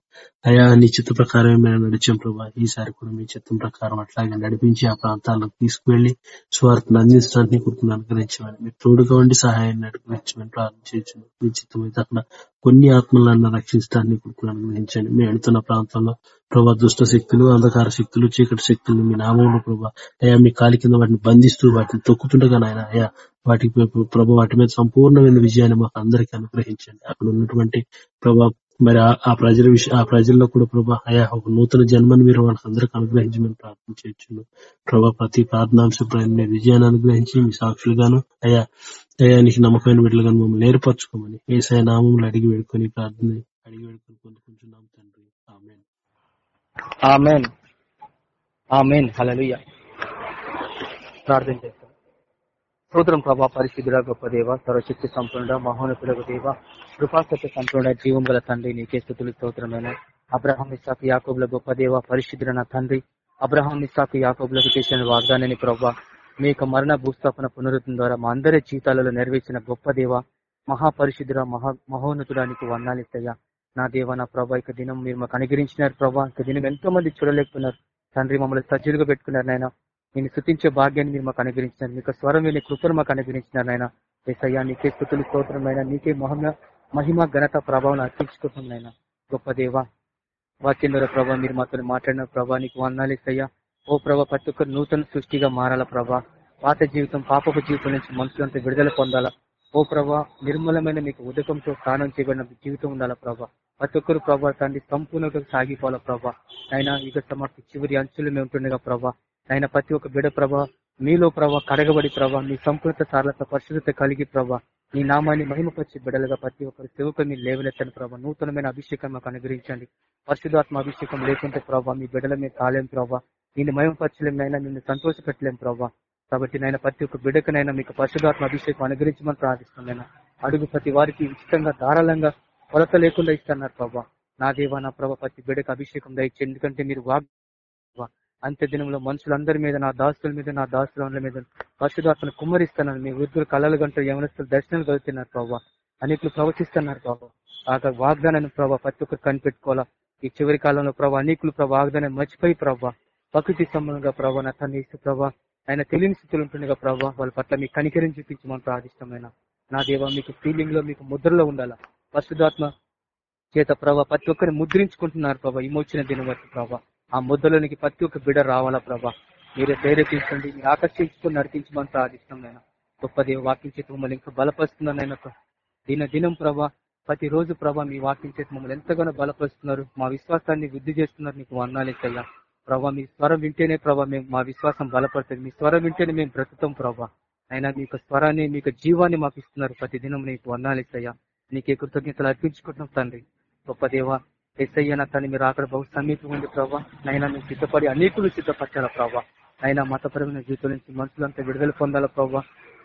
అయా నీ చిత్త ప్రకారమే మేము నడిచాం ప్రభా. ఈసారి కూడా మీ చిత్తం ప్రకారం అట్లాగే నడిపించి ఆ ప్రాంతాలకు తీసుకువెళ్ళి స్వార్థను అందించడానికి కుటుంబం అనుగ్రహించమని మీరు తోడుగా ఉండి సహాయాన్ని అనుగ్రహించమని ప్రార్థించు మీ చిత్తం అయితే అక్కడ కొన్ని ఆత్మలను రక్షించడానికి కుటుంబం అనుగ్రహించండి. మేము వెళుతున్న ప్రాంతంలో ప్రభా దుష్ట శక్తులు అంధకార శక్తులు చీకటి శక్తులు మీ నామంలో ప్రభా అయా మీ కాలి కింద వాటిని బంధిస్తూ వాటిని తొక్కుతుండగా నాయన అయా వాటికి ప్రభు వాటి మీద సంపూర్ణమైన విజయాన్ని మాకు అందరికీ అనుగ్రహించండి. అక్కడ ఉన్నటువంటి ప్రభా మరి ఆ- ప్రజల విషయం ఆ ప్రజల్లో కూడా ప్రభా అయా ఒక నూతన జన్మను మీరు వాళ్ళకి అందరికి అనుగ్రహించమని ప్రార్థన చేయొచ్చు ప్రభా ప్రతి ప్రార్థనాంశం మీరు విజయాన్ని అనుగ్రహించి మీ సాక్షులుగాను అయా అయా నమ్మకమైన బిడ్డలుగాను మమ్మల్ని ఏర్పరచుకోమని ఏసఐ నామంలో అడిగి వేడుకొని ప్రార్థన అడిగి వేడుకొని పొందుకుంటున్నాం తండ్రి. ఆమెన్. ఆమెన్. హలలుయ సూత్రం ప్రభా పరిశుద్ధుడ గొప్ప దేవ సర్వశక్తి సంపూర్ణ మహోన్నతుడకు దేవ కృపాసత్య సంపూర్ణ జీవం గల తండ్రి నీకే స్థుతులు స్తోత్రమైన? అబ్రహం ఇస్సాకు యాకోబుల గొప్ప దేవ పరిశుద్ధుడ నా తండ్రి. అబ్రహం ఇస్సాకు యాకోబులకు చేసిన వాగ్దానాన్ని ప్రభా మీ యొక్క మరణ భూస్థాపన పునరుద్ధం ద్వారా మా అందరి జీవితాలలో నెరవేర్చిన గొప్ప దేవ మహాపరిశుద్ధుడ మహా మహోన్నతుడానికి వర్ణాలిస్తయ్యా నా దేవ నా ప్రభా ఇక దినం మీరు మాకు అనుగ్రహించినారు ప్రభా ఇక దినం ఎంతో మంది చూడలేకున్నారు తండ్రి మమ్మల్ని సజ్జులుగా పెట్టుకున్నారు నాయన. నేను శృతించే భాగ్యాన్ని మీరు మాకు అనుగ్రహించినారు. మీకు స్వరం వెళ్ళే కృపను మాకు అనుగ్రహించినారు ఆయన ఏసయ్యా నీకే స్థుతులు స్తోత్రమైన నీకే మహిమ మహిమ ఘనత ప్రభావం అర్పించుకుంటున్నాం నాయన. గొప్ప దేవ వాక్యం ద్వారా ప్రభా మీరు మాతో మాట్లాడిన ప్రభా నీకు వందాలు ఇస్తయ్యా ఓ ప్రభా ప్రతి ఒక్కరు నూతన సృష్టిగా మారాల ప్రభా. పాత జీవితం పాపపు జీవితం నుంచి మనుషులంతా విడుదల పొందాలా. ఓ ప్రభా నిర్మలమైన మీకు ఉదకంతో స్నానం చేయబడిన జీవితం ఉండాలా ప్రభా. ప్రతి ఒక్కరు ప్రభా తండ్రి సంపూర్ణంగా సాగిపోవాలా ప్రభా. అయినా ఇక సమర్థ చివరి అంచులు మేము ఉంటుండగా ప్రభా. ఆయన ప్రతి ఒక్క బిడ ప్రభా మీలో ప్రభా కడగబడి ప్రభా మీ సంపూర్ణత సారత పరిశుద్ధత కలిగి ప్రభా నీ నామాన్ని మహిమపరిచి బిడలుగా ప్రతి ఒక్కరు సేవకుని లేవనెత్తని ప్రభా నూతనమైన అభిషేకం మాకు అనుగ్రహించండి. పరిశుధాత్మ అభిషేకం లేకుంటే ప్రభా మీ బిడల మీద కాలేం ప్రభా నేను మహిమపరచలేం నైనా నిన్ను సంతోషపెట్టలేం ప్రభా. కాబట్టి నాయన ప్రతి ఒక్క బిడకనైనా మీకు పరిశుధాత్మ అభిషేకం అనుగ్రహించమని ప్రార్థిస్తున్నాను అడుగు ప్రతి వారికి ఉచితంగా ధారాళంగా కొలత లేకుండా ఇస్తున్నారు ప్రభా. నా దేవా నా ప్రభా ప్రతి బిడకు అభిషేకం దయచేయండి. ఎందుకంటే మీరు వాగ్ అంత్య దినంలో మనుషులందరి మీద నా దాస్తుల మీద నా దాస్తుల మీద పరిశుధాత్మను కుమ్మరిస్తున్నాను మీ వృద్ధులు కళలు గంట యవనస్తులు దర్శనాలు కలుగుతున్నారు ప్రభావ అనేకులు ప్రవచిస్తున్నారు ప్రభావ ఆ వాగ్దానాన్ని ప్రభావ ప్రతి ఒక్కరు కనిపెట్టుకోవాలా? ఈ చివరి కాలంలో ప్రభావ అనేకులు ప్రభావ వాగ్దానం మర్చిపోయి ప్రభావ ప్రకృతి సంబంధంగా ప్రభావ నా తన ఇసు ప్రభావ ఆయన తెలియని స్థితిలో ఉంటుండగా ప్రభావ వాళ్ళ పట్ల మీ కనికరిని చూపించమని ప్రాదిష్టమైన నా దేవ మీకు ఫీలింగ్లో మీకు ముద్రలో ఉండాలా? పరిశుధాత్మ చేత ప్రభావ ప్రతి ఒక్కరిని ముద్రించుకుంటున్నారు ప్రభా ఇమోచిన దినం వరకు ప్రభావ ఆ ముద్దలోనికి ప్రతి ఒక్క బిడ రావాలా ప్రభా? మీరే ప్రేరేపించండి మీరు ఆకర్షించుకుని నడిపించమని ప్రార్థిస్తున్నాం నేను గొప్ప దేవ వాక్యం చేతి మమ్మల్ని ఇంకా బలపరుస్తున్నాను నేను దిన దినం ప్రభా ప్రతి రోజు ప్రభా మీ వాక్యం చేతి మమ్మల్ని ఎంతగానో బలపరుస్తున్నారు. మా విశ్వాసాన్ని వృద్ధి చేస్తున్నారు నీకు వర్ణాలేసయ్యా ప్రభా మీ స్వరం వింటేనే ప్రభా మేము మా విశ్వాసం బలపడుతుంది. మీ స్వరం వింటేనే మేము బ్రతుకుతాం ప్రభా. అయినా మీకు స్వరాన్ని మీకు జీవాన్ని మాకు ఇస్తున్నారు. ప్రతి దినం నీకు వర్ణాలేసయ్యా నీకే కృతజ్ఞతలు అర్పించుకుంటున్నాం తండ్రి. గొప్ప దేవ ఎస్ఐ తను మీరు అక్కడ బహు సమీపం ఉంది ప్రభావ నైనా మేము సిద్ధపడి అనేకులు సిద్ధపరచాలా ప్రభావ నైనా మతపరమైన జీవితం నుంచి మనుషులంతా విడుదల పొందాలా ప్రభా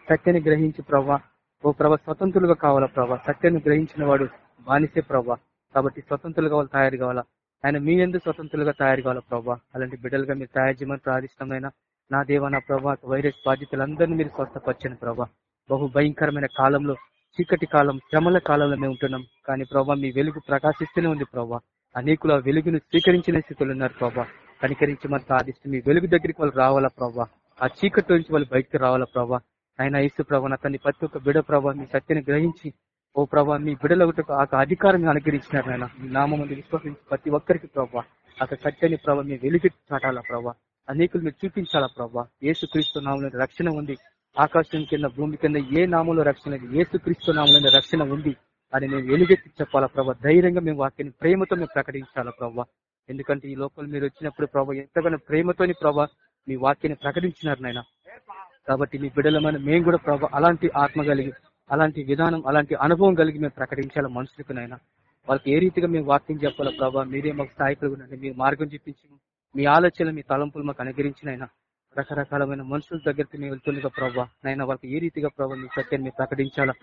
సత్యాన్ని గ్రహించి ప్రభావ ఓ ప్రభా స్వతంత్రులుగా కావాలా ప్రభా సత్యాన్ని గ్రహించిన వాడు బానిసే ప్రభా కాబట్టి స్వతంత్రులుగా వాళ్ళు తయారు కావాలా? ఆయన మీ ఎందుకు స్వతంత్రులుగా తయారు కావాలా ప్రభావ అలాంటి బిడ్డలుగా మీరు తయారు చేయమని ప్రార్థిష్టమైన నా దేవ నా ప్రభా వైరస్ బాధితులందరినీ మీరు స్వస్థపరచండి ప్రభావ బహు భయంకరమైన కాలంలో చీకటి కాలం శ్రమల కాలంలో మేము ఉంటున్నాం. కానీ ప్రభా మీ వెలుగు ప్రకాశిస్తూనే ఉంది ప్రభా. అనేకులు ఆ వెలుగును స్వీకరించిన స్థితిలో ఉన్నారు ప్రభా. కనికరించి మరి సాధిస్తూ మీ వెలుగు దగ్గరికి వాళ్ళు రావాలా ప్రభా? ఆ చీకటి నుంచి వాళ్ళు బయటకు రావాలా ప్రభా? ఆయన ఇసు ప్రభా నా తన ప్రతి ఒక్క బిడ ప్రభా మీ సత్యని గ్రహించి ఓ ప్రభా మీ బిడల ఆ అధికారం అనుగ్రహించినారు నాయన. మీ నామం విశ్వసించి ప్రతి ఒక్కరికి ప్రభా. ఆ సత్యాన్ని ప్రభా మీ వెలుగు చాటాలా ప్రభా? అనేకులు మీరు చూపించాలా ప్రభా? ఏసు క్రీస్తు నామంలో రక్షణ ఉంది. ఆకాశం కింద భూమి కింద ఏ నామంలో రక్షణ లేదు ఏసు క్రీస్తు నామంలో రక్షణ ఉంది అని మేము వెలుగెత్తి చెప్పాలా ప్రభా? ధైర్యంగా మేము వాక్యాన్ని ప్రేమతో మేము ప్రకటించాలా ప్రభావ ఎందుకంటే ఈ లోపల మీరు వచ్చినప్పుడు ప్రభావ ఎంతగానో ప్రేమతోని ప్రభా మీ వాక్యాన్ని ప్రకటించినారు నాయన. కాబట్టి మీ బిడ్డలమైన మేము కూడా ప్రభా అలాంటి ఆత్మ కలిగి అలాంటి విధానం అలాంటి అనుభవం కలిగి మేము ప్రకటించాలి మనుషులకు నైనా వాళ్ళకి ఏ రీతిగా మేము వాక్యం చెప్పాలా ప్రభావ మీరే మాకు స్థాయికులు మీరు మార్గం చూపించి మీ ఆలోచనలు మీ తలంపులు మాకు అనుగ్రహించినైనా రకరకాలమైన మనుషుల దగ్గరికి మేము వెళ్తుండగా ప్రభావ నైనా వాళ్ళకి ఏ రీతిగా ప్రభావ మీ సత్యాన్ని ప్రకటించాలా?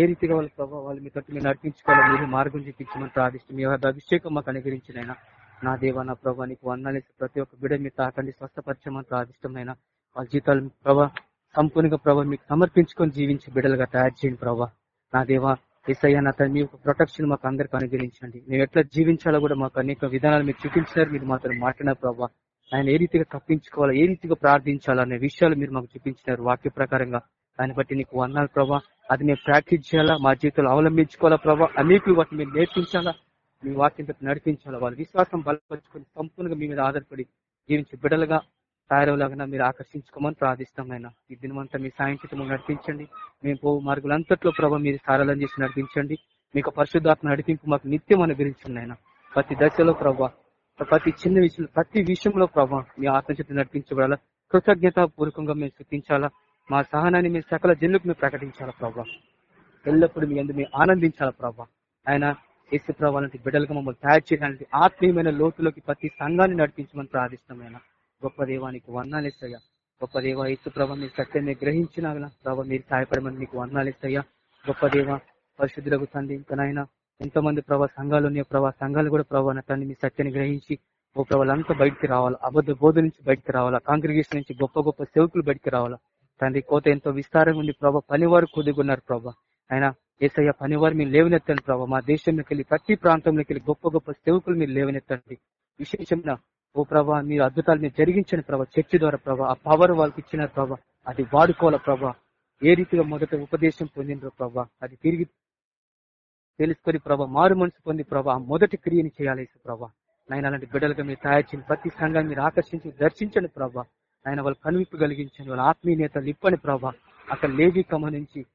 ఏ రీతిగా వాళ్ళ ప్రభావ వాళ్ళు మీ తట్టు మీరు నడిపించుకోవాలా? మీరు మార్గం చూపించమని ప్రార్థిస్తూ మీ యొక్క అభిషేకం మాకు అనుగ్రహించినైనా నా దేవ నా ప్రభా నీకు వందాలేసి ప్రతి ఒక్క బిడ మీరు తాకండి స్వస్థపరచమని ప్రార్థిష్టమైన వాళ్ళ జీతాలు ప్రభా సంపూర్ణంగా ప్రభావ మీకు సమర్పించుకొని జీవించి బిడలుగా తయారు చేయండి ప్రభా నా దేవ ఎస్ఐ నా మీ యొక్క ప్రొటెక్షన్ మాకు అందరికి అనుగ్రహించండి. మేము ఎట్లా జీవించాలో కూడా మాకు అనేక విధానాలు మీరు చూపించినారు మీరు మాత్రం మాట్లాడిన ప్రభావ ఆయన ఏ రీతిగా తప్పించుకోవాలా ఏ రీతిగా ప్రార్థించాలా అనే విషయాలు మీరు మాకు చూపించినారు వాక్య ప్రకారంగా. దాన్ని బట్టి నీకు వందాలు ప్రభా. అది మేము ప్రాక్టీస్ చేయాలా? మా జీవితంలో అవలంబించుకోవాలా ప్రభా? అనేకులు వాటిని మీరు నేర్పించాలా? మీ వాక్యంతో నడిపించాలా? వాళ్ళ విశ్వాసం బలపరుచుకొని సంపూర్ణంగా మీ మీద ఆధారపడి జీవించి బిడలుగా తయారవలాగా మీరు ఆకర్షించుకోమని ప్రార్థిస్తాం ఆయన ఈ దినమంతా మీ సాయంత్రం నడిపించండి. మేము పో మార్గులంతట్లో ప్రభావ మీరు సారాలను చేసి నడిపించండి. మీకు పరిశుద్ధాత్మ నడిపింపు మాకు నిత్యం అనుగ్రహించండి ఆయన ప్రతి దశలో ప్రభా ప్రతి చిన్న విషయంలో ప్రతి విషయంలో ప్రభా మీ ఆత్మశక్తి నడిపించబడాలా? కృతజ్ఞత పూర్వకంగా మేము శృతించాలా మా సహనాన్ని మీ సకల జన్లకు మేము ప్రకటించాలా ప్రభా? ఎల్లప్పుడూ మీ అందు మేము ఆనందించాలా ప్రభా? ఆయన ఏసు ప్రభా లాంటి బిడ్డలుగా మమ్మల్ని తయారు చేయడానికి ఆత్మీయమైన లోతులోకి ప్రతి సంఘాన్ని నడిపించమని ప్రార్థిష్టమైన గొప్ప దేవానికి వర్ణాలిస్తయ్యా గొప్ప దేవ యేసు ప్రభా మీరు సత్యాన్ని గ్రహించిన ప్రభావ మీరు సహాయపడమని మీకు వర్ణాలిస్తయ్యా గొప్ప దేవ పరిశుద్ధులకు తండ్రి ఇంకా నాయన ఎంతో మంది ప్రభా సంఘాలు ఉన్నాయి ప్రభా సంఘాలు కూడా ప్రభా తండ్రి మీ సత్యాన్ని గ్రహించి ఓ ప్రభావంతా బయటికి రావాలా అబద్ధ బోధ నుంచి బయటికి రావాలా కాంగ్రిగేషన్ నుంచి గొప్ప గొప్ప సేవకులు బయటికి రావాలా. తండ్రి కోత ఎంతో విస్తారంగా ఉంది ప్రభా పనివారు కొద్దిగున్నారు ప్రభా. ఆయన ఏసయ్య పనివారు మీరు లేవనెత్తండి ప్రభా మా దేశంలోకి వెళ్ళి ప్రతి ప్రాంతంలోకి వెళ్ళి గొప్ప గొప్ప సేవకులు మీరు లేవనెత్తండి. విశేషమైన ఓ ప్రభా మీరు అద్భుతాలు మీరు జరిగించిన ప్రభా చర్చి ద్వారా ప్రభా ఆ పవర్ వాళ్ళకి ఇచ్చిన ప్రభా అది వాడుకోవాల ప్రభా. ఏ రీతిగా మొదట ఉపదేశం పొందినరో ప్రభా అది తిరిగి తెలుసుకొని ప్రభా మారు మనసు పొంది ప్రభా మొదటి క్రియని చేయాలి ప్రభా. నాయన అలాంటి బిడ్డలుగా మీరు తయారు చేయండి. ప్రతి సంఘాన్ని మీరు ఆకర్షించి దర్శించండి ప్రభా. ఆయన వాళ్ళు కనువిప్పు కలిగించండి వాళ్ళ ఆత్మీయత నిప్పని ప్రభా. అక్కడ లేవి కమ నుంచి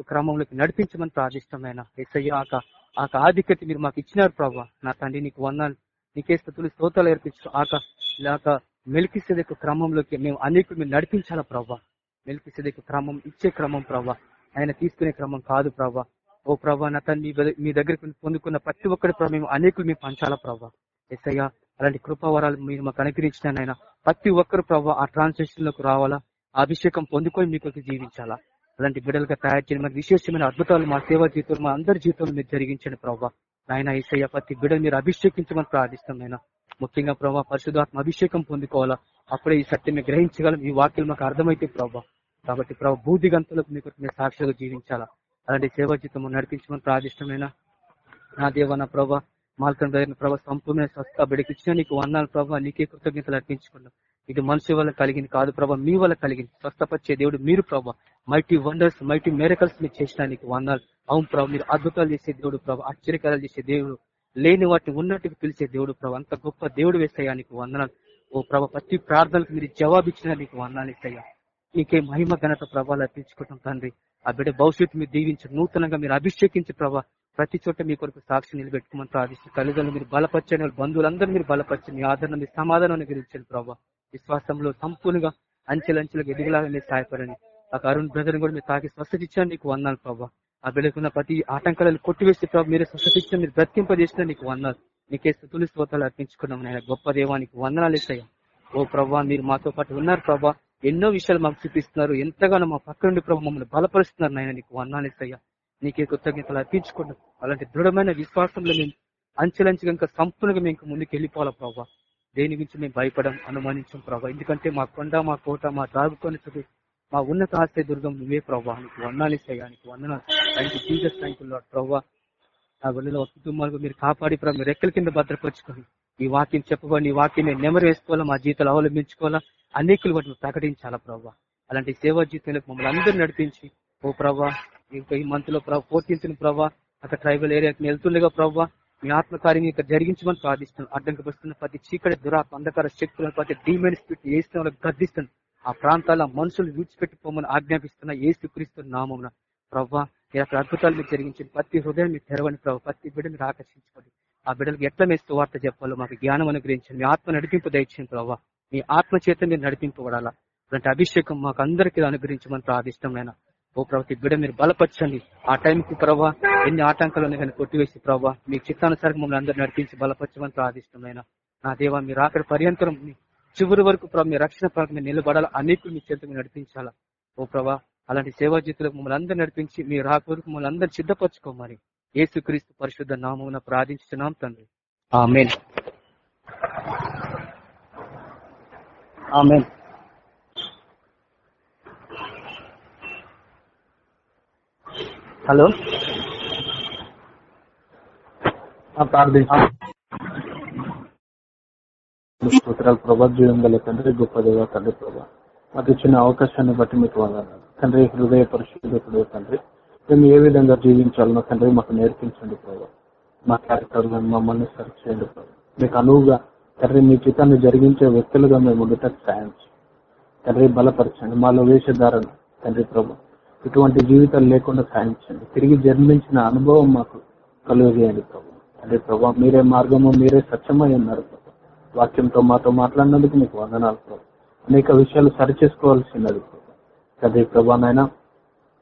క్రమంలోకి నడిపించమని ప్రార్థిష్టమైన ఎస్ఐ ఆక ఆక ఆధిక్యత మీరు మాకు ఇచ్చినారు ప్రభా. నా తండ్రి నీకు వందాలు నీకే స్థుతులు స్తోతాలు ఏర్పించు ఆక లేక మెల్కిసెదెక్ క్రమంలోకి మేము అనేకులు మీరు నడిపించాలా ప్రభా. మెల్కిసెదెక్ క్రమం ఇచ్చే క్రమం ప్రభా. ఆయన తీసుకునే క్రమం కాదు ప్రభా. ఓ ప్రభా నా తల్లి మీ దగ్గరికి పొందుకున్న ప్రతి ఒక్కరి ప్రభావ మేము అనేకులు మేము పంచాలా ప్రభావ ఎస్ఐయా అలాంటి కృపావరాలు మీరు మాకు అనుగ్రహించిన ప్రతి ఒక్కరు ప్రభావ ఆ ట్రాన్సాక్షన్లోకి రావాలా అభిషేకం పొందుకొని మీకు జీవించాలా. అలాంటి బిడ్డలుగా తయారు చేయడం మాకు విశేషమైన అద్భుతాలు మా సేవా జీవితంలో మా అందరి జీవితంలో మీరు జరిగించండి ప్రభావ నాయన ఈసయ్య ప్రతి బిడ్డలు మీరు అభిషేకించమని ప్రార్థిస్తాం నాయన. ముఖ్యంగా ప్రభావ పరిశుధాత్మ అభిషేకం పొందుకోవాలా అప్పుడే ఈ సత్యం గ్రహించగలం ఈ వాక్యం మాకు అర్థమైతే ప్రభావ కాబట్టి ప్రభావ బూది గంతులకు మీకు సాక్షిగా జీవించాలా. అలాంటి సేవా జీతము నడిపించమని ప్రార్థిష్టమైన నా దేవ నా ప్రభా మాల్కం దగ్గర ప్రభావ సంపూర్ణ స్వస్థ బిడ్డకి ఇచ్చిన నీకు వందాలు ప్రభావ నీకే కృతజ్ఞతలు అర్పించుకున్నాం. ఇది మనిషి వల్ల కలిగింది కాదు ప్రభా మీ వల్ల కలిగింది. స్వస్థపరిచే దేవుడు మీరు ప్రభా. మైటీ వండర్స్ మైటీ మేరకల్స్ మీరు చేసిన నీకు వందాలు అవును ప్రభావ మీరు అద్భుతాలు చేసే దేవుడు ప్రభా ఆశ్చర్యకారాలు చేసే దేవుడు లేని వాటిని ఉన్నట్టుగా పిలిచే దేవుడు ప్రభా అంత గొప్ప దేవుడు వేస్తాయా నీకు వందనాలు. ఓ ప్రభ ప్రతి ప్రార్థనకు మీరు జవాబిచ్చిన నీకు వందాలు ఇస్తాయా నీకే మహిమ ఘనత ప్రభావాలు అర్పించుకుంటాం తండ్రి. ఆ బిడ్డ భవిష్యత్తు మీరు దీవించి నూతనంగా మీరు అభిషేకించి ప్రభా. ప్రతి చోట మీ కొరకు సాక్షి నిలబెట్టుకోమని ప్రార్థిస్తుంది తల్లిదండ్రులు మీరు బలపరచండి. బంధువులందరూ మీరు బలపరచండి. మీ ఆదరణ మీ సమాధానాన్ని గురించండి ప్రభా. విశ్వాసంలో సంపూర్ణంగా అంచెలంచెలకు ఎదిగలాగా మీరు సహాయపడండి. ఆ అరుణ్ బ్రదర్ కూడా మీరు తాకి స్వస్థత ఇచ్చాను నీకు వందాలు ప్రభావ ఆ బిడ్డకున్న ప్రతి ఆటంకాలను కొట్టివేసి ప్రభావ మీరు స్వస్థత ఇచ్చిన మీరు బ్రతింపజేసిన నీకు వందాలు నీకే స్థుతులు స్తోతాలు అర్పించుకున్నాం గొప్ప దేవానికి వందనాలు ఇస్తాయి ఓ ప్రభా మీరు మాతో పాటు ఉన్నారు ప్రభా. ఎన్నో విషయాలు మాకు చూపిస్తున్నారు. ఎంతగానో మా పక్క నుండి ప్రభు మమ్మల్ని బలపరుస్తున్నారు నాయన. నీకు వందాలు నీకే కృతజ్ఞతలు అర్పించుకుంటాం అలాంటి దృఢమైన విశ్వాసంలో మేము అంచెలంచెగా సంపూర్ణంగా మేము ముందుకు వెళ్ళిపోవాలా ప్రభావ దేని గురించి మేము భయపడం అనుమానించాం ప్రభావ ఎందుకంటే మా కొండ మా కోట మా దాగుకొని చదువు మా ఉన్నత ఆశ్రయ దుర్గం నువ్వే ప్రభావ నీకు వర్ణాలి ఇస్తాయా నీకు వందనాలు. థ్యాంక్ థ్యాంక్ ప్రభావ ఆ వెళ్ళిలో కుటుంబాలకు మీరు కాపాడి ప్రభావ మీరు రెక్కల కింద భద్రపరుచుకొని ఈ వాక్యం చెప్పబడి ఈ వాక్యం నెమరు వేసుకోవాలా మా జీతాలు అవలంబించుకోవాలా? అనేకులు వాటిని ప్రకటించాలా ప్రభావ అలాంటి సేవా జీవితంలో మమ్మల్ని అందరూ నడిపించి ఓ ప్రభా ఇంకా ఈ మంత్లో ప్రభావ ఫోర్టీన్త్ ప్రభావ అక్కడ ట్రైబల్ ఏరియాకి వెళ్తుండగా ప్రభావ మీ ఆత్మకార్యం ఇక్కడ జరిగించమని ప్రార్థిస్తున్నాను అడ్డంకపరుస్తున్న ప్రతి చీకటి దురాత్మ అంధకార శక్తులను ప్రతి డీమెన్ స్పిట్ వేసిన వాళ్ళకి గర్దిస్తున్నాను ఆ ప్రాంతాల మనుషులు విడిచిపెట్టిపోమని ఆజ్ఞాపిస్తున్న ఏ స్వీకరిస్తున్న నామం ప్రవ్వా మీరు అక్కడ అద్భుతాలు మీరు జరిగించండి. ప్రతి హృదయం మీరు తెరవని ప్రభావ ప్రతి బిడ్డ మీరు ఆకర్షించుకోండి. ఆ బిడ్డలకు ఎట్లా మేస్తూ వార్త చెప్పాలో మాకు జ్ఞానం అనుగ్రహించండి. మీ ఆత్మ నడిపింపు దయచేయండి ప్రభావ మీ ఆత్మ చేత మీరు నడిపింపబడాలా? అలాంటి అభిషేకం మాకు అందరికీ అనుగ్రహించమని ప్రార్థిష్టమైన ఓ ప్రతి బిడ్డ మీరు బలపరచండి. ఆ టైంకి ప్రభావ ఎన్ని ఆటంకాలు ఉన్నాయి కొట్టివేసి ప్రభావ మీ చిత్తానుసారం మమ్మల్ని అందరూ నడిపించి బలపరచమని ప్రార్థిష్టమైన నా దేవ మీరు ఆఖరి పర్యంతరం చివరి వరకు ప్రభావ మీ రక్షణ ప్రాంతం మీరు నిలబడాలా? అనేకులు మీ చేతులు నడిపించాలా? ఓ ప్రభా అలాంటి సేవా జీతులకు మమ్మల్ని అందరూ నడిపించి మీ రాకొరకు మమ్మల్ని అందరూ సిద్ధపరచుకోమని ఏసుక్రీస్తు పరిశుద్ధ నామమున ప్రార్థించున్నాం తండ్రి. ఆమెన్. ఆమెన్ హలో స్తోత్రాలు ప్రభా జీవం గల తండ్రి గొప్ప దేవ తండ్రి ప్రభా. మాకు ఇచ్చిన అవకాశాన్ని బట్టి మీకు వందనాలు. తండ్రి హృదయ పరిశుద్ధకుడు తండ్రి మేము ఏ విధంగా జీవించాలనో తండ్రి మాకు నేర్పించండి ప్రభా. మా క్యారెక్టర్లను మమ్మల్ని సరి చేయండి ప్రభా. మీకు అనువుగా తండ్రి మీ చిత్తాన్ని జరిగించే వ్యక్తులుగా మేము ఉండటం సాయం తండ్రి బలపరచండి. మాలో వేషధారణ తండ్రి ప్రభు. ఇటువంటి జీవితాలు లేకుండా సాయం తిరిగి జన్మించిన అనుభవం మాకు కలుగజేయండి ప్రభు. తండ్రి ప్రభు మీరే మార్గము మీరే సత్యమై ఉన్నారు ప్రభు. వాక్యంతో మాతో మాట్లాడినందుకు మీకు వందనాలు ప్రభు. అనేక విషయాలు సరిచేసుకోవాల్సినది ప్రభు. తండ్రి ప్రభానైనా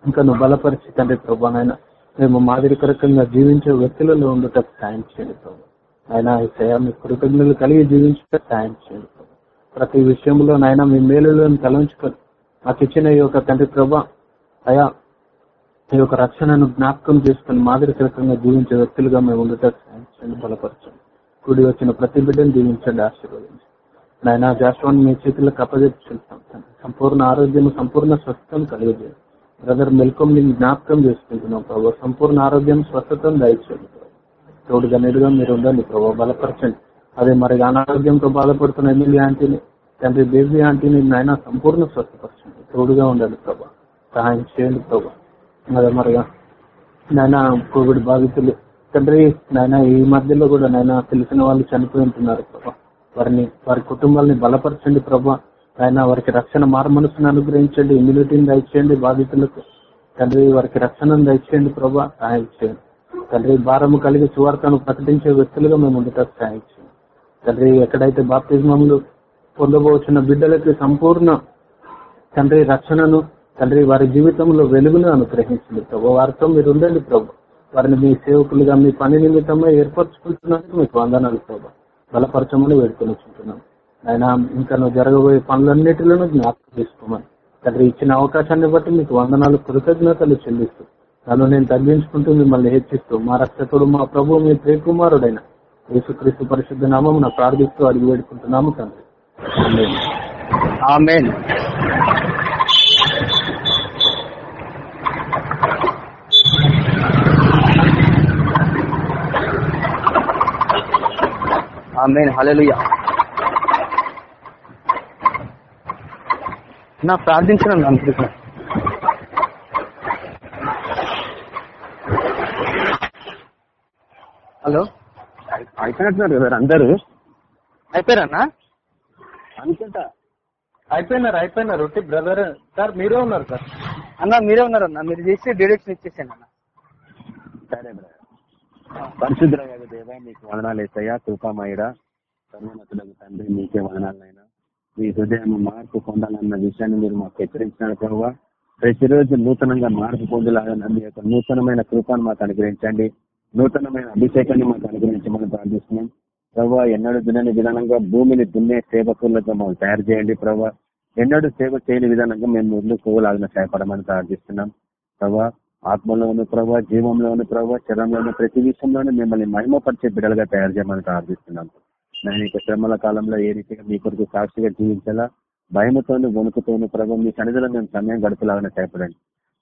ఇంకా నువ్వు బలపరిచి తండ్రి ప్రభానైనా మేము మాదిరికరకంగా జీవించే వ్యక్తులలో ఉండటం సాయం చేయండి ప్రభు. ఆయన మీ కృతజ్ఞతలు కలిగి జీవించటం సాయం చేయండి. ప్రతి విషయంలో నాయన మీ మేలులను తలంచుకొని మాకు ఇచ్చిన ఈ యొక్క తండ్రి ప్రభా అయా ఈ యొక్క రక్షణను జ్ఞాపకం చేసుకుని మాదిరికరకంగా జీవించే వ్యక్తులుగా మేము ఉండటం సాయం చేయండి బలపరచండి. కూడి వచ్చిన ప్రతి బిడ్డను దీవించండి ఆశీర్వదించండి. నాయన జాస్వాన్ని మీ చేతిలో కప్పజెప్పుకుంటాం సంపూర్ణ ఆరోగ్యం సంపూర్ణ స్వస్థతను కలిగజేయండి. బ్రదర్ మెల్కొం జ్ఞాపకం చేసుకుంటున్నాం ప్రభావ సంపూర్ణ ఆరోగ్యం స్వస్థతను దయచేయండి. తోడుగా నేడుగా మీరు ఉండండి. ప్రభావ బలపరచండి. అదే మరి అనారోగ్యంతో బాధపడుతున్న ఎమ్మెల్యే ఆంటీని తండ్రి బేబీ ఆంటీని నాయన సంపూర్ణ స్వస్థపరచండి. తోడుగా ఉండండి ప్రభా. సహాయం చేయండి ప్రభా. అదే మరిగా నాయన కోవిడ్ బాధితులు తండ్రి నాయన ఈ మధ్యలో కూడా నాయన తెలిసిన వాళ్ళు చనిపోయి ఉంటున్నారు ప్రభా. వారిని వారి కుటుంబాలని బలపరచండి ప్రభా. ఆయన వారికి రక్షణ మారుమనసును అనుగ్రహించండి. ఇమ్యూనిటీని దయచేయండి బాధితులకు. తండ్రి వారికి రక్షణను దయచేయండి ప్రభా. సహాయం చేయండి. తండ్రి భారము కలిగి సువార్తను ప్రకటించే వ్యక్తులుగా మేము ఉండటం సహాయం తండ్రి ఎక్కడైతే బాప్తిజమంలు పొందబోచున్న బిడ్డలకి సంపూర్ణ తండ్రి రక్షణను తండ్రి వారి జీవితంలో వెలుగును అనుగ్రహించండి ప్రభు వారితో మీరు ఉండండి ప్రభు. వారిని మీ సేవకులుగా మీ పని నిమిత్తమై ఏర్పరచుకుంటున్నందుకు మీకు వందనాలు ప్రభు. బలపరచమని వేడుకొని చుంటున్నాం ఆయన ఇంకా నువ్వు జరగబోయే పనులన్నిటిలోనూ జ్ఞాపకం చేసుకోమని. తండ్రి ఇచ్చిన అవకాశాన్ని బట్టి మీకు వందనాలు కృతజ్ఞతలు చెల్లిస్తూ తను నేను తగ్గించుకుంటూ మిమ్మల్ని హెచ్చిస్తూ మా రక్షకుడు మా ప్రభు మీ ప్రియకుమారుడైన యేసుక్రీస్తు పరిశుద్ధ నామం ప్రార్థిస్తూ అడిగి వేడుకుంటున్నాము తండ్రి. నా ప్రార్థించడం అనుకుంటున్నాను హలో. అయిపోయినట్టున్నారు కదా అందరూ? అయిపోయారన్నా? అనుకుంటా. అయిపోయినారు అయిపోయినారు. ఒట్టి బ్రదర్. సార్ మీరే ఉన్నారు సార్. అన్న మీరే ఉన్నారన్న. మీరు చేసి డైరెక్షన్ ఇచ్చేసాను అన్న. సరే బ్రదర్. పరిశుద్ధ దేవ మీకు వదనాలు వేస్తాయా? కృపామాయుడా సర్వోన్నతులకు తండ్రి మీకే వదనాలైనా మీ హృదయం మార్పు పొందాలన్న విషయాన్ని మీరు మాకు హెచ్చరించినారు ప్రభావ. ప్రతిరోజు నూతనంగా మార్పు పొందలాగా మీ యొక్క నూతనమైన కృపాను మాకు అనుగ్రహించండి. నూతనమైన అభిషేకాన్ని మాకు అనుగ్రహించమని ప్రార్థిస్తున్నాం ప్రభావ ఎన్నడూ దున్నని విధానంగా భూమిని దున్నే సేవకులతో మాకు తయారు చేయండి ప్రభావ ఎన్నడూ సేవ చేయని విధానంగా మేము ముందు పోలాగిన సహాయపడమని ప్రార్థిస్తున్నాం. ప్రభా ఆత్మలోను ప్రభా జీవంలోను ప్రభా శరంలోను ప్రతి విషయంలోనూ మిమ్మల్ని మహిమపరిచే బిడ్డలుగా తయారు చేయమని ప్రార్థిస్తున్నాం. నేను ఇక శ్రమల కాలంలో ఏ రీతిగా మీ కొరకు సాక్షిగా జీవించాలా? భయముతోను వణుకుతోను ప్రభావ మీ సన్నిధిలో మేము సమయం గడుపులాగానే సహాయపడండి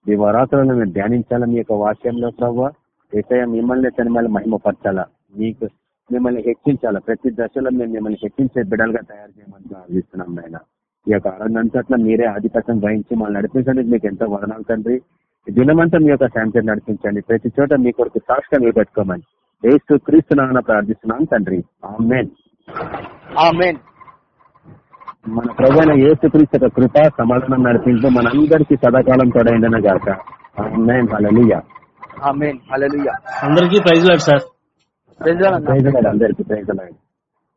మీ వరాతులను మేము ధ్యానించాలా? మీ యొక్క వాక్యంలో ప్రభావ ఏసయ మిమ్మల్ని తన మహిమపరచాలా? మీకు మిమ్మల్ని హెచ్చించాలా? ప్రతి దశలో మేము మిమ్మల్ని హెచ్చించే బిడ్డలుగా తయారు చేయమని ప్రార్థిస్తున్నాం నాయన. ఈ యొక్క ఆనందంతట్లో మీరే ఆధిపత్యం వహించి మమ్మల్ని నడిపించడానికి మీకు ఎంతో వదనాలు తండ్రి. దినమంతా మీ యొక్క శాంతిని నడిపించండి. ప్రతి చోట మీ కొరకు సాక్షిగా మీరు పెట్టుకోమని ఏసు క్రీస్తున్నా ప్రార్థిస్తున్నాం తండ్రి. ఆమెన్. ఆమెన్. మన ప్రజల ఏసు క్రీస్తు యొక్క కృప సమాధానం నడిపించు మనందరికీ సదాకాలం తోడైందన గాక ఆమెన్. హల్లెలూయా. అందరికీ praise lord sir. Praise lord అందరికీ ప్రైజ్ లార్డ్